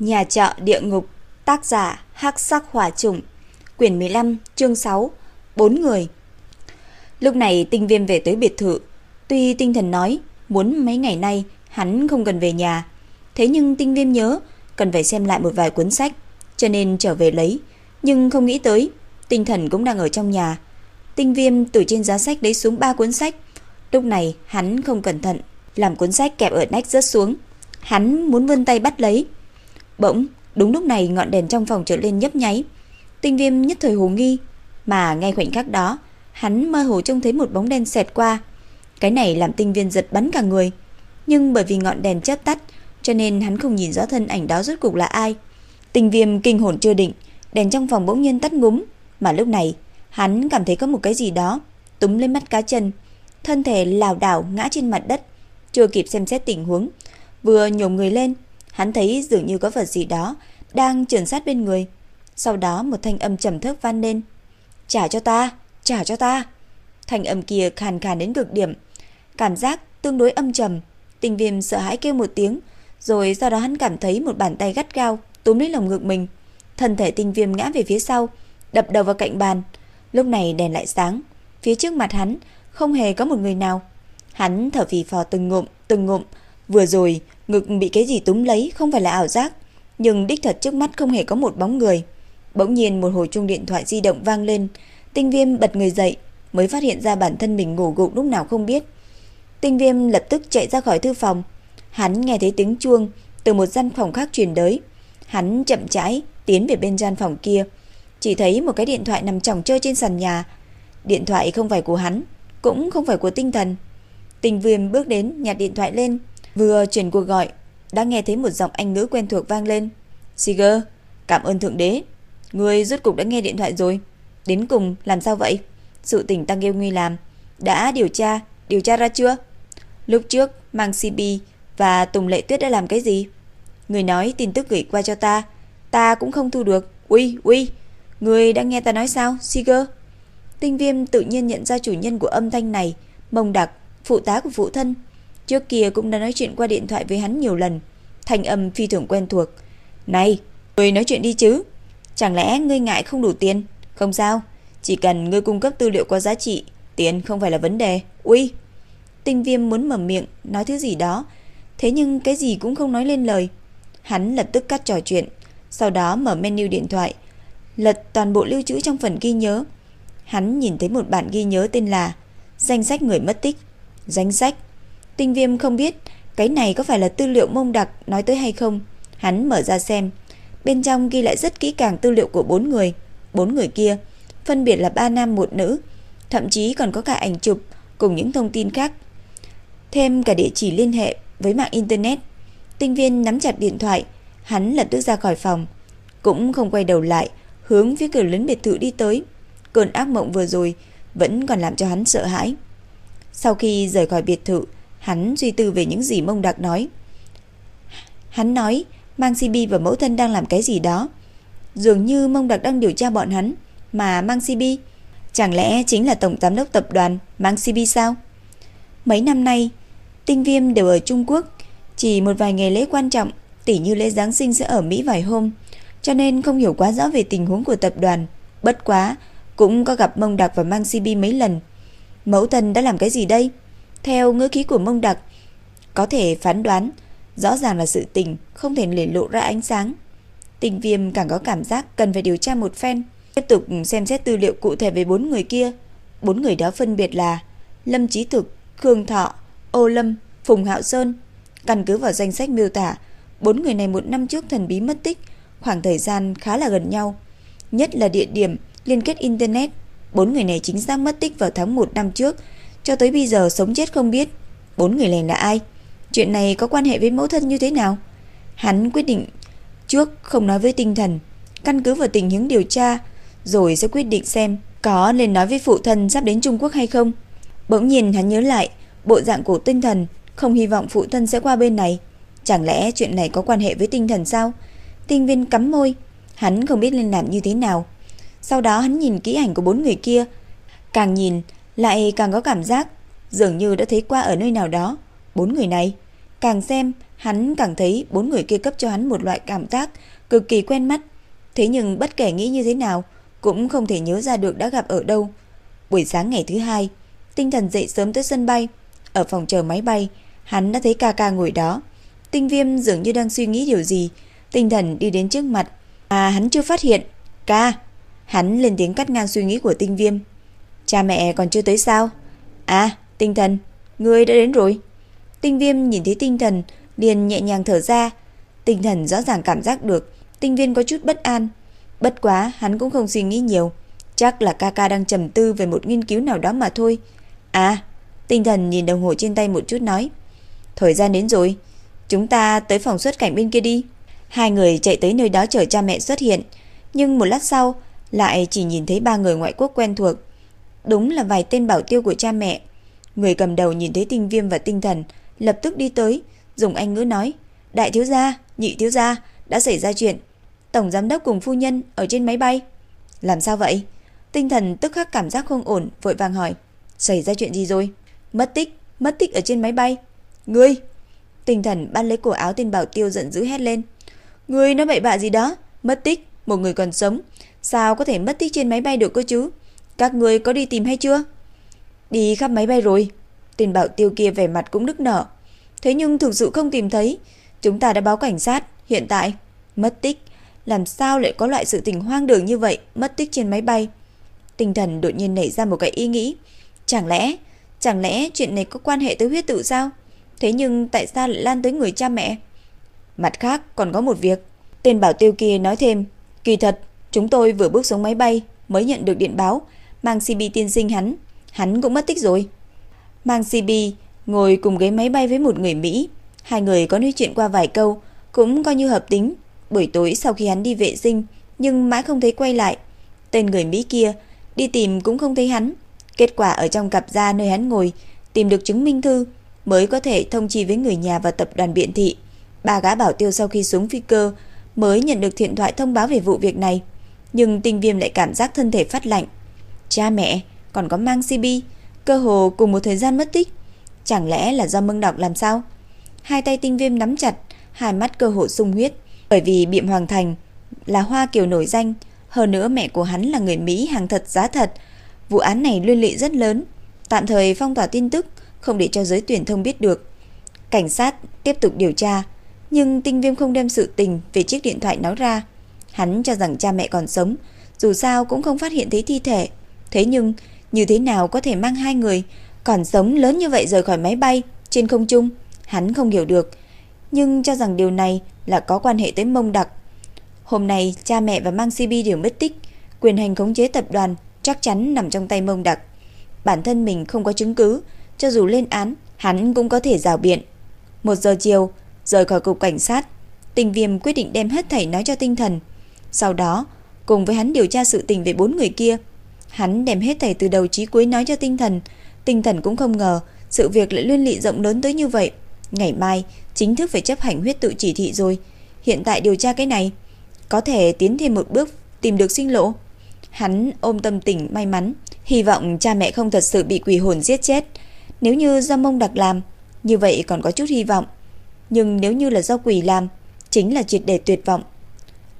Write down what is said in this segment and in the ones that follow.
Nhà trọ địa ngục, tác giả Hắc Sắc Hỏa Trùng, quyển 15, chương 6, bốn người. Lúc này Tinh Viêm về tới biệt thự, tuy tinh thần nói muốn mấy ngày nay hắn không cần về nhà, thế nhưng Tinh Viêm nhớ cần phải xem lại một vài cuốn sách, cho nên trở về lấy, nhưng không nghĩ tới tinh thần cũng đang ở trong nhà. Tinh Viêm từ trên giá sách lấy xuống ba cuốn sách. Lúc này hắn không cẩn thận, làm cuốn sách kẹp ở nách rớt xuống. Hắn muốn vươn tay bắt lấy, Bỗng, đúng lúc này ngọn đèn trong phòng trở lên nhấp nháy. Tinh Viêm nhất thời hồ nghi, mà ngay khoảnh khắc đó, hắn mơ hồ trông thấy một bóng đen xẹt qua. Cái này làm Tinh viên giật bắn cả người, nhưng bởi vì ngọn đèn chớp tắt, cho nên hắn không nhìn rõ thân ảnh đó rốt cục là ai. Tinh Viêm kinh hồn chưa định, đèn trong phòng bỗng nhiên tắt ngúm, mà lúc này, hắn cảm thấy có một cái gì đó túm lên mắt cá chân, thân thể lảo đảo ngã trên mặt đất, chưa kịp xem xét tình huống, vừa nhổm người lên Hắn thấy dường như có vật gì đó đang trườn sát bên người. Sau đó một thanh âm trầm thấp vang lên. "Trả cho ta, trả cho ta." Thanh âm kia khàn khàn đến cực điểm, cảm giác tương đối âm trầm. Tình Viêm sợ hãi kêu một tiếng, rồi sau đó hắn cảm thấy một bàn tay gắt gao túm lấy lồng ngực mình. Thân thể Tinh Viêm ngã về phía sau, đập đầu vào cạnh bàn. Lúc này đèn lại sáng, phía trước mặt hắn không hề có một người nào. Hắn thở phì phò từng ngụm, từng ngụm, vừa rồi ngực bị cái gì túm lấy không phải là ảo giác, nhưng đích thật trước mắt không hề có một bóng người. Bỗng nhiên một hồi chuông điện thoại di động vang lên, Tinh Viêm bật người dậy, mới phát hiện ra bản thân mình ngủ gục lúc nào không biết. Tinh Viêm lập tức chạy ra khỏi thư phòng, hắn nghe thấy tiếng chuông từ một gian phòng khác truyền tới. Hắn chậm rãi tiến về bên gian phòng kia, chỉ thấy một cái điện thoại nằm chồng chơi trên sàn nhà. Điện thoại không phải của hắn, cũng không phải của tinh thần. Tinh Viêm bước đến nhặt điện thoại lên, Vừa chuyển cuộc gọi, đã nghe thấy một giọng Anh ngữ quen thuộc vang lên. Siger, cảm ơn Thượng Đế. Người rốt cục đã nghe điện thoại rồi. Đến cùng làm sao vậy? Sự tình Tăng Yêu Nguy làm. Đã điều tra, điều tra ra chưa? Lúc trước, Mang CB và Tùng Lệ Tuyết đã làm cái gì? Người nói tin tức gửi qua cho ta. Ta cũng không thu được. Ui, ui, Người đã nghe ta nói sao, Siger? Tinh viêm tự nhiên nhận ra chủ nhân của âm thanh này. Mông đặc, phụ tá của phụ thân. Trước kia cũng đã nói chuyện qua điện thoại với hắn nhiều lần. Thành âm phi thường quen thuộc. Này, ngươi nói chuyện đi chứ. Chẳng lẽ ngươi ngại không đủ tiền? Không sao, chỉ cần ngươi cung cấp tư liệu có giá trị Tiền không phải là vấn đề. Ui! Tinh viêm muốn mở miệng Nói thứ gì đó. Thế nhưng cái gì cũng không nói lên lời. Hắn lập tức cắt trò chuyện Sau đó mở menu điện thoại Lật toàn bộ lưu trữ trong phần ghi nhớ. Hắn nhìn thấy một bản ghi nhớ tên là Danh sách người mất tích. Danh sách Tinh viêm không biết cái này có phải là tư liệu mông đặc nói tới hay không. Hắn mở ra xem. Bên trong ghi lại rất kỹ càng tư liệu của bốn người. Bốn người kia, phân biệt là ba nam một nữ. Thậm chí còn có cả ảnh chụp cùng những thông tin khác. Thêm cả địa chỉ liên hệ với mạng Internet. Tinh viên nắm chặt điện thoại. Hắn lập tức ra khỏi phòng. Cũng không quay đầu lại, hướng phía cửa lớn biệt thự đi tới. Cơn ác mộng vừa rồi vẫn còn làm cho hắn sợ hãi. Sau khi rời khỏi biệt thự, Hắn suy tư về những gì mông đặc nói. Hắn nói Mang Sibi và mẫu thân đang làm cái gì đó. Dường như mông đặc đang điều tra bọn hắn, mà Mang Sibi chẳng lẽ chính là tổng giám đốc tập đoàn Mang Sibi sao? Mấy năm nay, tinh viêm đều ở Trung Quốc, chỉ một vài ngày lễ quan trọng, tỉ như lễ Giáng sinh sẽ ở Mỹ vài hôm, cho nên không hiểu quá rõ về tình huống của tập đoàn. Bất quá, cũng có gặp mông đặc và Mang Sibi mấy lần. Mẫu thân đã làm cái gì đây? Theo ngữ khí của mông đặc, có thể phán đoán, rõ ràng là sự tình không thể để lộ ra ánh sáng. Tình viêm càng có cảm giác cần phải điều tra một phen, tiếp tục xem xét tư liệu cụ thể về bốn người kia. Bốn người đó phân biệt là Lâm Chí Thực, Khương Thọ, Ô Lâm, Phùng Hạo Sơn. Căn cứ vào danh sách miêu tả, bốn người này một năm trước thần bí mất tích, khoảng thời gian khá là gần nhau. Nhất là địa điểm liên kết Internet. Bốn người này chính xác mất tích vào tháng 1 năm trước, cho tới bây giờ sống chết không biết. Bốn người này là ai? Chuyện này có quan hệ với mẫu thân như thế nào? Hắn quyết định Trước không nói với tinh thần, Căn cứ vào tình huống điều tra, Rồi sẽ quyết định xem Có nên nói với phụ thân sắp đến Trung Quốc hay không. Bỗng nhiên hắn nhớ lại, Bộ dạng của tinh thần, Không hy vọng phụ thân sẽ qua bên này. Chẳng lẽ chuyện này có quan hệ với tinh thần sao? Tinh viên cắm môi, Hắn không biết nên làm như thế nào. Sau đó hắn nhìn kỹ ảnh của bốn người kia, Càng nhìn lại càng có cảm giác dường như đã thấy qua ở nơi nào đó. Bốn người này, càng xem, Hắn càng thấy bốn người kia cấp cho hắn một loại cảm giác cực kỳ quen mắt. Thế nhưng bất kể nghĩ như thế nào, cũng không thể nhớ ra được đã gặp ở đâu. Buổi sáng ngày thứ hai, tinh thần dậy sớm tới sân bay. Ở phòng chờ máy bay, hắn đã thấy ca ca ngồi đó. Tinh viêm dường như đang suy nghĩ điều gì. Tinh thần đi đến trước mặt. À hắn chưa phát hiện. Ca! Hắn lên tiếng cắt ngang suy nghĩ của tinh viêm. Cha mẹ còn chưa tới sao? À, tinh thần, ngươi đã đến rồi. Tinh viêm nhìn thấy tinh thần, liền nhẹ nhàng thở ra. Tinh thần rõ ràng cảm giác được, tinh viên có chút bất an. Bất quá, hắn cũng không suy nghĩ nhiều. Chắc là ca ca đang trầm tư về một nghiên cứu nào đó mà thôi. À, tinh thần nhìn đồng hồ trên tay một chút nói. Thời gian đến rồi, chúng ta tới phòng xuất cảnh bên kia đi. Hai người chạy tới nơi đó chờ cha mẹ xuất hiện. Nhưng một lát sau, lại chỉ nhìn thấy ba người ngoại quốc quen thuộc. Đúng là vài tên bảo tiêu của cha mẹ. Người cầm đầu nhìn thấy tinh viêm và tinh thần, lập tức đi tới, dùng anh ngữ nói. Đại thiếu gia, nhị thiếu gia, đã xảy ra chuyện. Tổng giám đốc cùng phu nhân ở trên máy bay. Làm sao vậy? Tinh thần tức khắc cảm giác không ổn, vội vàng hỏi. Xảy ra chuyện gì rồi? Mất tích, mất tích ở trên máy bay. Ngươi! Tinh thần bắt lấy cổ áo tên bảo tiêu giận dữ hét lên. Ngươi nói bậy bạ gì đó? Mất tích, một người còn sống. Sao có thể mất tích trên máy bay được cơ chứ? Các người có đi tìm hay chưa? Đi khắp máy bay rồi. Tên bảo tiêu kia vẻ mặt cũng nức nở. Thế nhưng thực sự không tìm thấy. Chúng ta đã báo cảnh sát. Hiện tại, mất tích. Làm sao lại có loại sự tình hoang đường như vậy, mất tích trên máy bay? Tinh thần đột nhiên nảy ra một cái ý nghĩ. Chẳng lẽ, chẳng lẽ chuyện này có quan hệ tới huyết tự sao? Thế nhưng tại sao lại lan tới người cha mẹ? Mặt khác còn có một việc. Tên bảo tiêu kia nói thêm. Kỳ thật, chúng tôi vừa bước xuống máy bay mới nhận được điện báo. Mang CB tiên sinh hắn. Hắn cũng mất tích rồi. Mang CB ngồi cùng ghế máy bay với một người Mỹ. Hai người có nói chuyện qua vài câu, cũng coi như hợp tính. Buổi tối sau khi hắn đi vệ sinh, nhưng mãi không thấy quay lại. Tên người Mỹ kia đi tìm cũng không thấy hắn. Kết quả ở trong cặp da nơi hắn ngồi, tìm được chứng minh thư mới có thể thông chi với người nhà và tập đoàn biện thị. Ba gã bảo tiêu sau khi xuống phi cơ mới nhận được điện thoại thông báo về vụ việc này. Nhưng tinh viêm lại cảm giác thân thể phát lạnh. Cha mẹ còn có mang CB, cơ hồ cùng một thời gian mất tích. Chẳng lẽ là do mưng đọc làm sao? Hai tay tinh viêm nắm chặt, hai mắt cơ hồ sung huyết. Bởi vì Biệm Hoàng Thành là hoa kiều nổi danh, hơn nữa mẹ của hắn là người Mỹ hàng thật giá thật. Vụ án này liên lụy rất lớn, tạm thời phong tỏa tin tức, không để cho giới tuyển thông biết được. Cảnh sát tiếp tục điều tra, nhưng tinh viêm không đem sự tình về chiếc điện thoại nói ra. Hắn cho rằng cha mẹ còn sống, dù sao cũng không phát hiện thấy thi thể. Thế nhưng, như thế nào có thể mang hai người còn sống lớn như vậy rời khỏi máy bay trên không trung? Hắn không hiểu được, nhưng cho rằng điều này là có quan hệ tới mông đặc. Hôm nay, cha mẹ và Mang CB đều mất tích, quyền hành khống chế tập đoàn chắc chắn nằm trong tay mông đặc. Bản thân mình không có chứng cứ, cho dù lên án, hắn cũng có thể rào biện. Một giờ chiều, rời khỏi cục cảnh sát, tình viêm quyết định đem hết thảy nói cho tinh thần. Sau đó, cùng với hắn điều tra sự tình về bốn người kia. Hắn đem hết thảy từ đầu chí cuối nói cho tinh thần. Tinh thần cũng không ngờ sự việc lại liên lụy rộng lớn tới như vậy. Ngày mai, chính thức phải chấp hành huyết tự chỉ thị rồi. Hiện tại điều tra cái này, có thể tiến thêm một bước tìm được sinh lộ. Hắn ôm tâm tình may mắn, hy vọng cha mẹ không thật sự bị quỷ hồn giết chết. Nếu như do mông đặc làm, như vậy còn có chút hy vọng. Nhưng nếu như là do quỷ làm, chính là triệt để tuyệt vọng.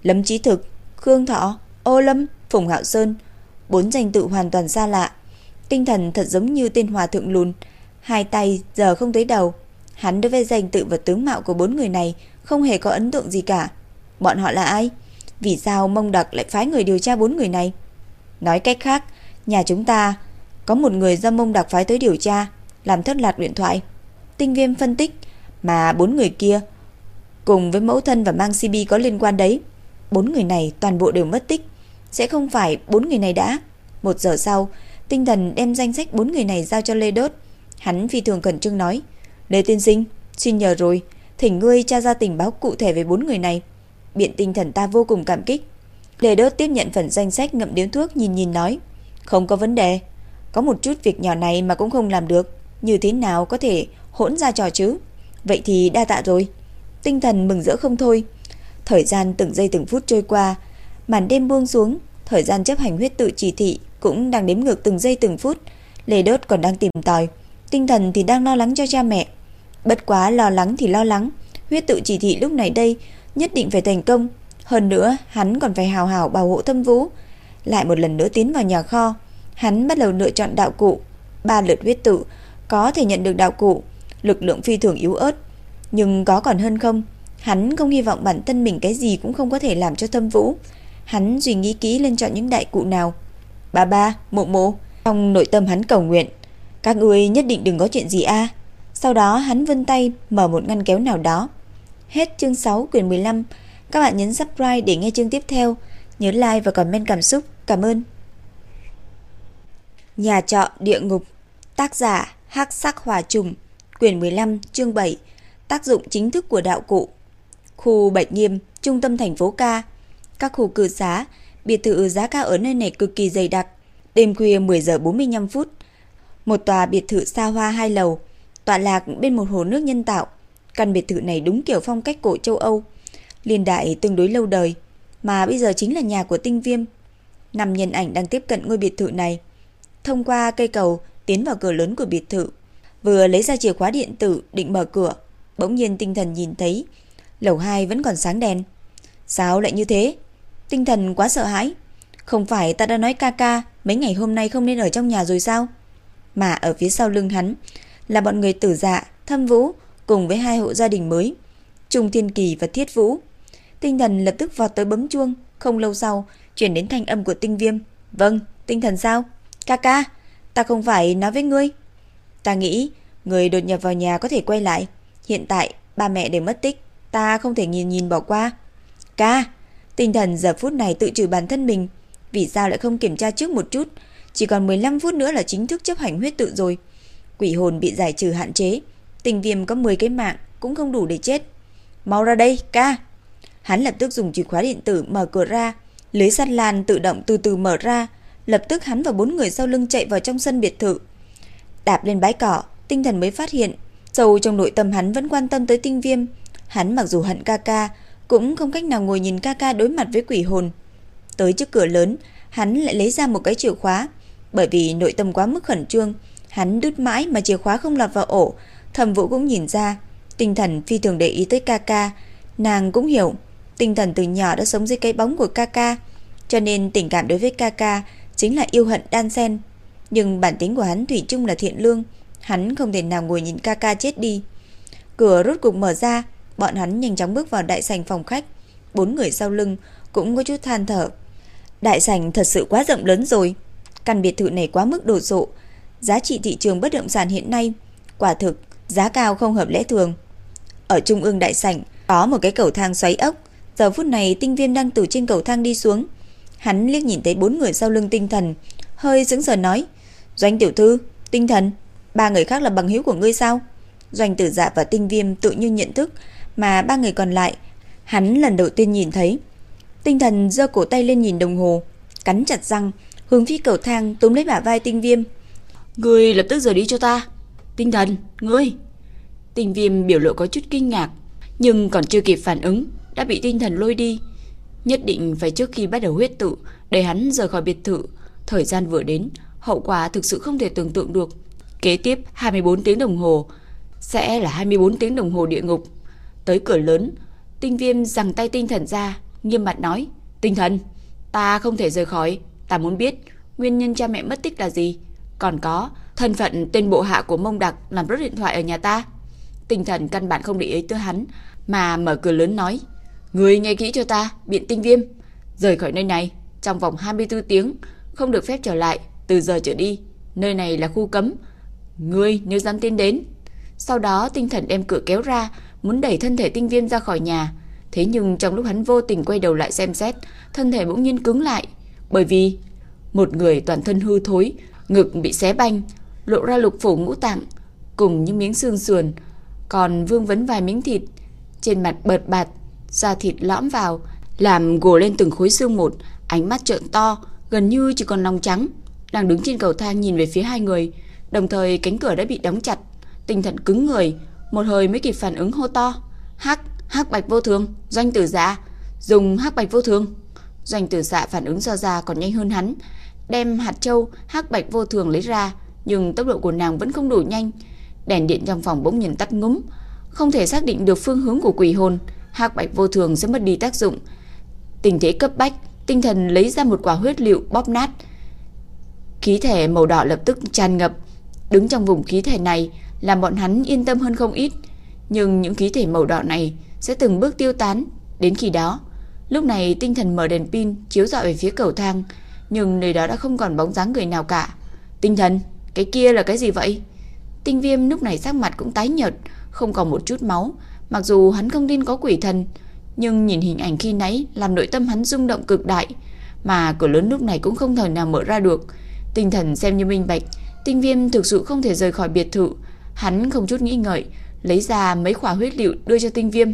Lâm Chí Thực, Khương Thọ, Ô Lâm, Phùng Hạo Sơn, bốn danh tự hoàn toàn xa lạ. Tinh thần thật giống như tên hòa thượng lùn, hai tay giờ không thấy đầu. Hắn đối với danh tự và tướng mạo của bốn người này không hề có ấn tượng gì cả. Bọn họ là ai? Vì sao Mông Đặc lại phái người điều tra bốn người này? Nói cách khác, nhà chúng ta có một người do Mông Đặc phái tới điều tra, làm thất lạc điện thoại. Tinh Viêm phân tích, mà bốn người kia cùng với mẫu thân và mang CB có liên quan đấy. Bốn người này toàn bộ đều mất tích, sẽ không phải bốn người này đã. Một giờ sau, tinh thần đem danh sách bốn người này giao cho Lê Đốt. Hắn phi thường cẩn trương nói, Lê Tiên Sinh, xin nhờ rồi, thỉnh ngươi tra ra tình báo cụ thể về bốn người này. Biện tinh thần ta vô cùng cảm kích. Lê Đốt tiếp nhận phần danh sách ngậm điếu thuốc nhìn nhìn nói, không có vấn đề. Có một chút việc nhỏ này mà cũng không làm được, như thế nào có thể hỗn ra trò chứ? Vậy thì đa tạ rồi. Tinh thần mừng rỡ không thôi. Thời gian từng giây từng phút trôi qua, màn đêm buông xuống, thời gian chấp hành huyết tự chỉ thị cũng đang đếm ngược từng giây từng phút. Lê Đốt còn đang tìm tòi, tinh thần thì đang lo lắng cho cha mẹ. Bất quá lo lắng thì lo lắng, Huyết tự chỉ thị lúc này đây nhất định phải thành công. Hơn nữa, hắn còn phải hào hào bảo hộ Thâm Vũ. Lại một lần nữa tiến vào nhà kho, hắn bắt đầu lựa chọn đạo cụ. Ba lượt huyết tự có thể nhận được đạo cụ, lực lượng phi thường yếu ớt, nhưng có còn hơn không? Hắn không hy vọng bản thân mình cái gì cũng không có thể làm cho Thâm Vũ. Hắn suy nghĩ kỹ lên chọn những đại cụ nào. bà ba, mộ mộ, trong nội tâm hắn cầu nguyện, các ngươi nhất định đừng có chuyện gì a. Sau đó hắn vươn tay mở một ngăn kéo nào đó. Hết chương 6 quyển 15. Các bạn nhấn subscribe để nghe chương tiếp theo. Nhớ like và comment cảm xúc. Cảm ơn. Nhà trọ địa ngục. Tác giả Hắc Sắc Hỏa Trùng. Quyển 15, chương 7. Tác dụng chính thức của đạo cụ. Khu Bạch Nghiêm, trung tâm thành phố Ca. Các khu cư xá, biệt thự giá cao ở nơi này cực kỳ dày đặc. Đêm khuya 10 giờ 45 phút, một tòa biệt thự xa hoa hai lầu, tọa lạc bên một hồ nước nhân tạo. Căn biệt thự này đúng kiểu phong cách cổ châu Âu, liên đại tương đối lâu đời, mà bây giờ chính là nhà của Tinh Viêm. Năm nhân ảnh đang tiếp cận ngôi biệt thự này. Thông qua cây cầu tiến vào cửa lớn của biệt thự, vừa lấy ra chìa khóa điện tử định mở cửa, bỗng nhiên tinh thần nhìn thấy lầu 2 vẫn còn sáng đèn. Sao lại như thế? Tinh thần quá sợ hãi. Không phải ta đã nói ca ca mấy ngày hôm nay không nên ở trong nhà rồi sao? Mà ở phía sau lưng hắn là bọn người tử dạ, thâm vũ cùng với hai hộ gia đình mới, Trung Thiên Kỳ và Thiết Vũ. Tinh thần lập tức vọt tới bấm chuông, không lâu sau chuyển đến thanh âm của tinh viêm. Vâng, tinh thần sao? Ca ca, ta không phải nói với ngươi. Ta nghĩ người đột nhập vào nhà có thể quay lại. Hiện tại ba mẹ đều mất tích, ta không thể nhìn nhìn bỏ qua. Ca, tinh thần giờ phút này tự trừ bản thân mình. Vì sao lại không kiểm tra trước một chút? Chỉ còn 15 phút nữa là chính thức chấp hành huyết tự rồi. Quỷ hồn bị giải trừ hạn chế. Tình viêm có 10 cái mạng cũng không đủ để chết. Mau ra đây, ca. Hắn lập tức dùng chìa khóa điện tử mở cửa ra. Lưới sắt lan tự động từ từ mở ra. Lập tức hắn và bốn người sau lưng chạy vào trong sân biệt thự. Đạp lên bãi cỏ, tinh thần mới phát hiện. Sâu trong nội tâm hắn vẫn quan tâm tới tinh viêm. Hắn mặc dù hận ca ca, cũng không cách nào ngồi nhìn ca ca đối mặt với quỷ hồn. Tới trước cửa lớn, hắn lại lấy ra một cái chìa khóa. Bởi vì nội tâm quá mức khẩn trương, hắn đút mãi mà chìa khóa không lọt vào ổ. Thẩm Vũ cũng nhìn ra, tinh thần phi thường để ý tới Kaka, nàng cũng hiểu, tinh thần từ nhỏ đã sống dưới cái bóng của Kaka, cho nên tình cảm đối với Kaka chính là yêu hận đan xen. Nhưng bản tính của hắn thủy chung là thiện lương, hắn không thể nào ngồi nhìn Kaka chết đi. Cửa rốt cục mở ra, bọn hắn nhanh chóng bước vào đại sảnh phòng khách, bốn người sau lưng cũng có chút than thở. Đại sảnh thật sự quá rộng lớn rồi. Căn biệt thự này quá mức đồ sộ. Giá trị thị trường bất động sản hiện nay, quả thực, giá cao không hợp lẽ thường. Ở trung ương đại sảnh, có một cái cầu thang xoáy ốc. Giờ phút này tinh viêm đang từ trên cầu thang đi xuống. Hắn liếc nhìn thấy bốn người sau lưng tinh thần, hơi sững sờ nói. Doanh tiểu thư, tinh thần, ba người khác là bằng hữu của ngươi sao? Doanh tử dạ và tinh viêm tự nhiên nhận thức, mà ba người còn lại, hắn lần đầu tiên nhìn thấy. Tinh thần giơ cổ tay lên nhìn đồng hồ, cắn chặt răng, hướng phi cầu thang túm lấy bả vai tinh viêm. Ngươi lập tức rời đi cho ta. Tinh thần, ngươi. Tinh viêm biểu lộ có chút kinh ngạc, nhưng còn chưa kịp phản ứng, đã bị tinh thần lôi đi. Nhất định phải trước khi bắt đầu huyết tự, để hắn rời khỏi biệt thự. Thời gian vừa đến, hậu quả thực sự không thể tưởng tượng được. Kế tiếp 24 tiếng đồng hồ, sẽ là 24 tiếng đồng hồ địa ngục. Tới cửa lớn, tinh viêm giằng tay tinh thần ra, nghiêm mặt nói, tinh thần, ta không thể rời khỏi, ta muốn biết nguyên nhân cha mẹ mất tích là gì, còn có thân phận tên bộ hạ của mông đặc làm rớt điện thoại ở nhà ta. Tinh thần căn bản không để ý tới hắn, mà mở cửa lớn nói, người nghe kỹ cho ta, biện tinh viêm, rời khỏi nơi này trong vòng 24 tiếng, không được phép trở lại, từ giờ trở đi, nơi này là khu cấm, ngươi nếu dám tiến đến. Sau đó tinh thần đem cửa kéo ra, muốn đẩy thân thể tinh viêm ra khỏi nhà, Thế nhưng trong lúc hắn vô tình quay đầu lại xem xét, thân thể bỗng nhiên cứng lại, bởi vì một người toàn thân hư thối, ngực bị xé banh, lộ ra lục phủ ngũ tạng, cùng những miếng xương sườn, còn vương vấn vài miếng thịt, trên mặt bợt bạt, da thịt lõm vào, làm gồ lên từng khối xương một, ánh mắt trợn to, gần như chỉ còn lòng trắng, đang đứng trên cầu thang nhìn về phía hai người, đồng thời cánh cửa đã bị đóng chặt, tinh thần cứng người, một hồi mới kịp phản ứng hô to, "Hắc, hắc bạch vô thường, doanh tử dạ, dùng hắc bạch vô thường." Doanh tử dạ phản ứng do ra còn nhanh hơn hắn, đem hạt châu hắc bạch vô thường lấy ra, nhưng tốc độ của nàng vẫn không đủ nhanh. Đèn điện trong phòng bỗng nhiên tắt ngúm, không thể xác định được phương hướng của quỷ hồn, hắc bạch vô thường sẽ mất đi tác dụng. Tình thế cấp bách, tinh thần lấy ra một quả huyết liệu bóp nát. Khí thể màu đỏ lập tức tràn ngập, đứng trong vùng khí thể này làm bọn hắn yên tâm hơn không ít, nhưng những khí thể màu đỏ này sẽ từng bước tiêu tán, đến khi đó, lúc này tinh thần mở đèn pin chiếu rọi về phía cầu thang, nhưng nơi đó đã không còn bóng dáng người nào cả. Tinh thần, cái kia là cái gì vậy? Tinh Viêm lúc này sắc mặt cũng tái nhợt, không còn một chút máu, mặc dù hắn không tin có quỷ thần, nhưng nhìn hình ảnh khi nãy làm nội tâm hắn rung động cực đại, mà cửa lớn lúc này cũng không thể nào mở ra được. Tinh thần xem như minh bạch, Tinh Viêm thực sự không thể rời khỏi biệt thự, hắn không chút nghĩ ngợi, lấy ra mấy quả huyết liệu đưa cho Tinh Viêm.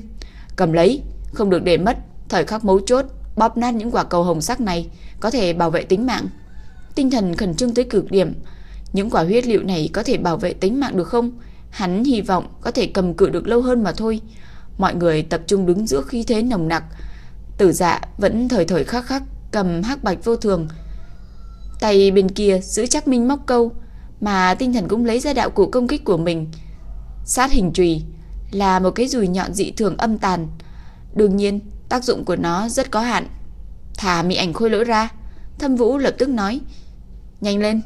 Cầm lấy, không được để mất, thời khắc mấu chốt, bóp nát những quả cầu hồng sắc này, có thể bảo vệ tính mạng. Tinh thần khẩn trương tới cực điểm, những quả huyết liệu này có thể bảo vệ tính mạng được không? Hắn hy vọng có thể cầm cự được lâu hơn mà thôi. Mọi người tập trung đứng giữa khí thế nồng nặc. Tử dạ vẫn thời thời khắc khắc cầm hắc bạch vô thường. Tay bên kia giữ chắc minh móc câu, mà tinh thần cũng lấy ra đạo cụ công kích của mình. Sát hình chùy là một cái dùi nhọn dị thường âm tàn. Đương nhiên, tác dụng của nó rất có hạn. Thả mị ảnh khôi lỗi ra. Thâm Vũ lập tức nói. Nhanh lên,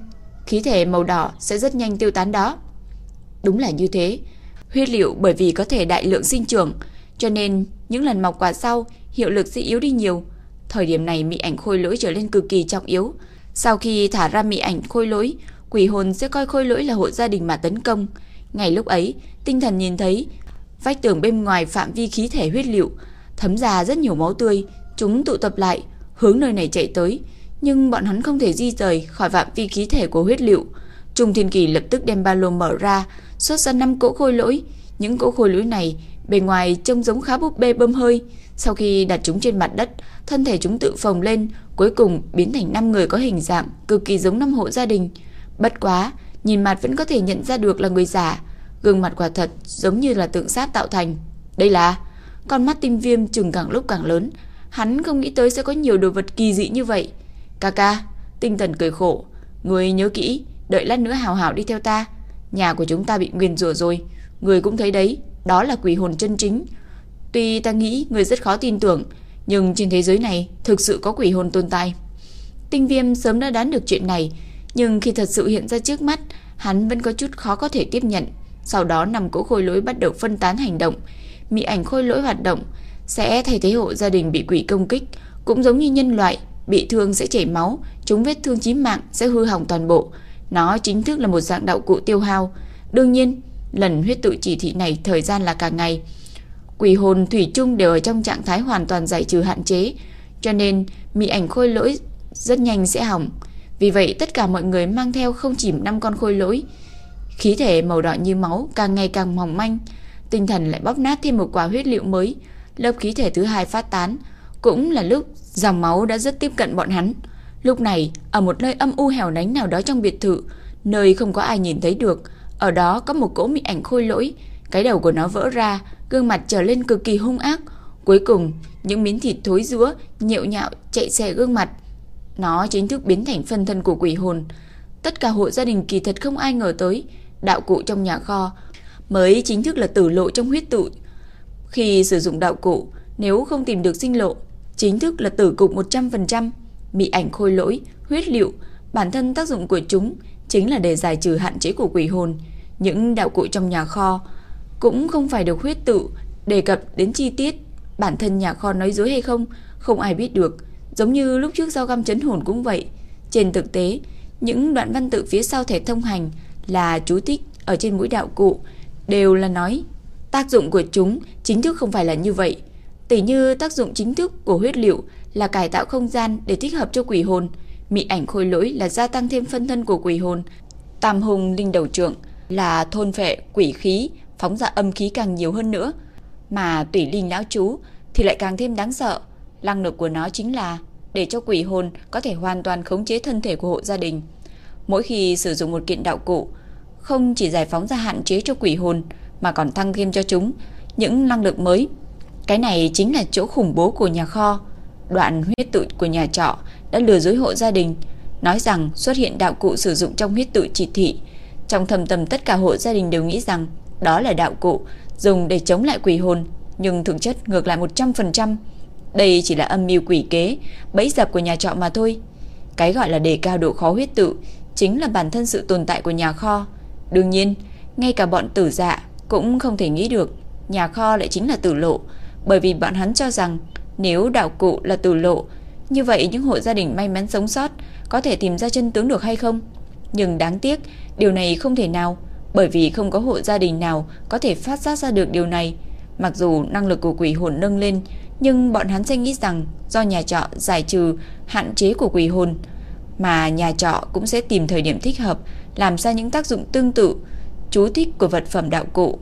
khí thể màu đỏ sẽ rất nhanh tiêu tán đó. Đúng là như thế. Huyết liệu bởi vì có thể đại lượng sinh trưởng, cho nên những lần mọc quả sau, hiệu lực sẽ yếu đi nhiều. Thời điểm này mị ảnh khôi lỗi trở lên cực kỳ trọng yếu. Sau khi thả ra mị ảnh khôi lỗi, quỷ hồn sẽ coi khôi lỗi là hộ gia đình mà tấn công. Ngày lúc ấy, tinh thần nhìn thấy vách tường bên ngoài phạm vi khí thể huyết liệu thấm ra rất nhiều máu tươi, chúng tụ tập lại, hướng nơi này chạy tới, nhưng bọn hắn không thể di rời khỏi phạm vi khí thể của huyết liệu. Trung Thiên Kỳ lập tức đem ba lô mở ra, xuất ra năm cỗ khôi lỗi. Những cỗ khôi lỗi này bề ngoài trông giống khá búp bê bơm hơi. Sau khi đặt chúng trên mặt đất, thân thể chúng tự phồng lên, cuối cùng biến thành năm người có hình dạng cực kỳ giống năm hộ gia đình. Bất quá, nhìn mặt vẫn có thể nhận ra được là người giả, gương mặt quả thật giống như là tượng sát tạo thành. Đây là con mắt tinh viêm chừng càng lúc càng lớn, hắn không nghĩ tới sẽ có nhiều đồ vật kỳ dị như vậy. Ca ca, tinh thần cười khổ, người nhớ kỹ, đợi lát nữa hào hảo đi theo ta. Nhà của chúng ta bị nguyền rủa rồi, người cũng thấy đấy, đó là quỷ hồn chân chính. Tuy ta nghĩ người rất khó tin tưởng, nhưng trên thế giới này thực sự có quỷ hồn tồn tại. Tinh Viêm sớm đã đoán được chuyện này, nhưng khi thật sự hiện ra trước mắt, hắn vẫn có chút khó có thể tiếp nhận. Sau đó nằm cỗ khôi lỗi bắt đầu phân tán hành động, mị ảnh khôi lỗi hoạt động sẽ thay thế hộ gia đình bị quỷ công kích, cũng giống như nhân loại, bị thương sẽ chảy máu, chúng vết thương chí mạng sẽ hư hỏng toàn bộ. Nó chính thức là một dạng đạo cụ tiêu hao. Đương nhiên, lần huyết tự chỉ thị này thời gian là cả ngày. Quỷ hồn thủy chung đều ở trong trạng thái hoàn toàn giải trừ hạn chế, cho nên mị ảnh khôi lỗi rất nhanh sẽ hỏng. Vì vậy tất cả mọi người mang theo không chỉ 5 con khôi lỗi. Khí thể màu đỏ như máu càng ngày càng mỏng manh, tinh thần lại bóp nát thêm một quả huyết liệu mới, lớp khí thể thứ hai phát tán, cũng là lúc dòng máu đã rất tiếp cận bọn hắn. Lúc này, ở một nơi âm u hẻo lánh nào đó trong biệt thự, nơi không có ai nhìn thấy được, ở đó có một cỗ mị ảnh khôi lỗi, cái đầu của nó vỡ ra, gương mặt trở lên cực kỳ hung ác. Cuối cùng, những miếng thịt thối rữa, nhệu nhạo chạy xẻ gương mặt. Nó chính thức biến thành phân thân của quỷ hồn. Tất cả hộ gia đình kỳ thật không ai ngờ tới, đạo cụ trong nhà kho mới chính thức là tử lộ trong huyết tụ. Khi sử dụng đạo cụ, nếu không tìm được sinh lộ, chính thức là tử cục 100%, bị ảnh khôi lỗi, huyết liệu, bản thân tác dụng của chúng chính là để giải trừ hạn chế của quỷ hồn. Những đạo cụ trong nhà kho cũng không phải được huyết tự đề cập đến chi tiết, bản thân nhà kho nói dối hay không, không ai biết được. Giống như lúc trước giao găm chấn hồn cũng vậy. Trên thực tế, những đoạn văn tự phía sau thẻ thông hành là chú thích ở trên mũi đạo cụ đều là nói tác dụng của chúng chính thức không phải là như vậy. Tỷ như tác dụng chính thức của huyết liệu là cải tạo không gian để thích hợp cho quỷ hồn, mị ảnh khôi lỗi là gia tăng thêm phân thân của quỷ hồn, tam hùng linh đầu trưởng là thôn phệ quỷ khí, phóng ra âm khí càng nhiều hơn nữa, mà tùy linh lão chú thì lại càng thêm đáng sợ. Năng lực của nó chính là để cho quỷ hồn có thể hoàn toàn khống chế thân thể của hộ gia đình. Mỗi khi sử dụng một kiện đạo cụ, không chỉ giải phóng ra hạn chế cho quỷ hồn mà còn tăng thêm cho chúng những năng lực mới. Cái này chính là chỗ khủng bố của nhà kho. Đoạn huyết tự của nhà trọ đã lừa dối hộ gia đình, nói rằng xuất hiện đạo cụ sử dụng trong huyết tự chỉ thị. Trong thầm tầm tất cả hộ gia đình đều nghĩ rằng đó là đạo cụ, dùng để chống lại quỷ hồn, nhưng thực chất ngược lại 100%. Đây chỉ là âm mưu quỷ kế, bẫy dập của nhà trọ mà thôi. Cái gọi là đề cao độ khó huyết tự chính là bản thân sự tồn tại của nhà kho. Đương nhiên, ngay cả bọn tử dạ cũng không thể nghĩ được nhà kho lại chính là tử lộ, bởi vì bọn hắn cho rằng nếu đạo cụ là tử lộ, như vậy những hộ gia đình may mắn sống sót có thể tìm ra chân tướng được hay không? Nhưng đáng tiếc, điều này không thể nào, bởi vì không có hộ gia đình nào có thể phát giác ra được điều này. Mặc dù năng lực của quỷ hồn nâng lên, nhưng bọn hắn sẽ nghĩ rằng do nhà trọ giải trừ hạn chế của quỷ hồn, mà nhà trọ cũng sẽ tìm thời điểm thích hợp làm ra những tác dụng tương tự, chú thích của vật phẩm đạo cụ,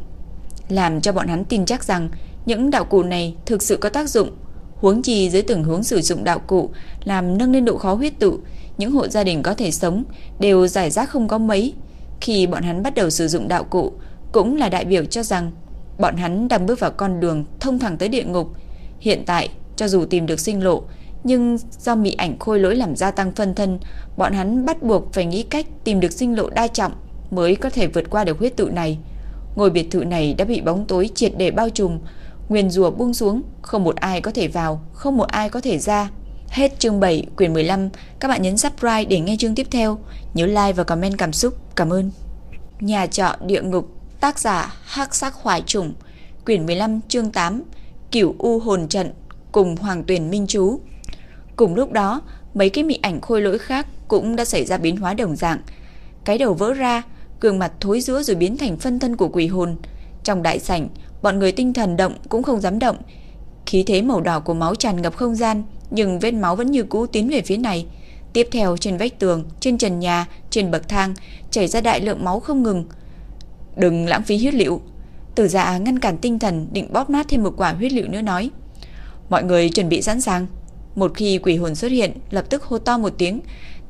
làm cho bọn hắn tin chắc rằng những đạo cụ này thực sự có tác dụng. Huống chi dưới từng hướng sử dụng đạo cụ làm nâng lên độ khó huyết tự, những hộ gia đình có thể sống đều giải rác không có mấy. Khi bọn hắn bắt đầu sử dụng đạo cụ, cũng là đại biểu cho rằng bọn hắn đang bước vào con đường thông thẳng tới địa ngục. Hiện tại, cho dù tìm được sinh lộ, nhưng do mị ảnh khôi lỗi làm gia tăng phân thân, bọn hắn bắt buộc phải nghĩ cách tìm được sinh lộ đa trọng mới có thể vượt qua được huyết tự này. Ngôi biệt thự này đã bị bóng tối triệt để bao trùm, nguyên rùa buông xuống, không một ai có thể vào, không một ai có thể ra. Hết chương 7, quyển 15, các bạn nhấn subscribe để nghe chương tiếp theo, nhớ like và comment cảm xúc. Cảm ơn. Nhà trọ địa ngục, tác giả Hắc Sắc Hoài Trùng, quyển 15, chương 8, Cửu U hồn trận cùng Hoàng Tuyền Minh chú. Cùng lúc đó, mấy cái mị ảnh khôi lỗi khác cũng đã xảy ra biến hóa đồng dạng. Cái đầu vỡ ra, gương mặt thối rữa rồi biến thành phân thân của quỷ hồn. Trong đại sảnh, bọn người tinh thần động cũng không dám động. Khí thế màu đỏ của máu tràn ngập không gian, nhưng vết máu vẫn như cũ tiến về phía này. Tiếp theo trên vách tường, trên trần nhà, trên bậc thang chảy ra đại lượng máu không ngừng. Đừng lãng phí huyết liệu. Tử Dạ ngăn cản tinh thần định bóp nát thêm một quả huyết liệu nữa nói: "Mọi người chuẩn bị sẵn sàng." Một khi quỷ hồn xuất hiện, lập tức hô to một tiếng,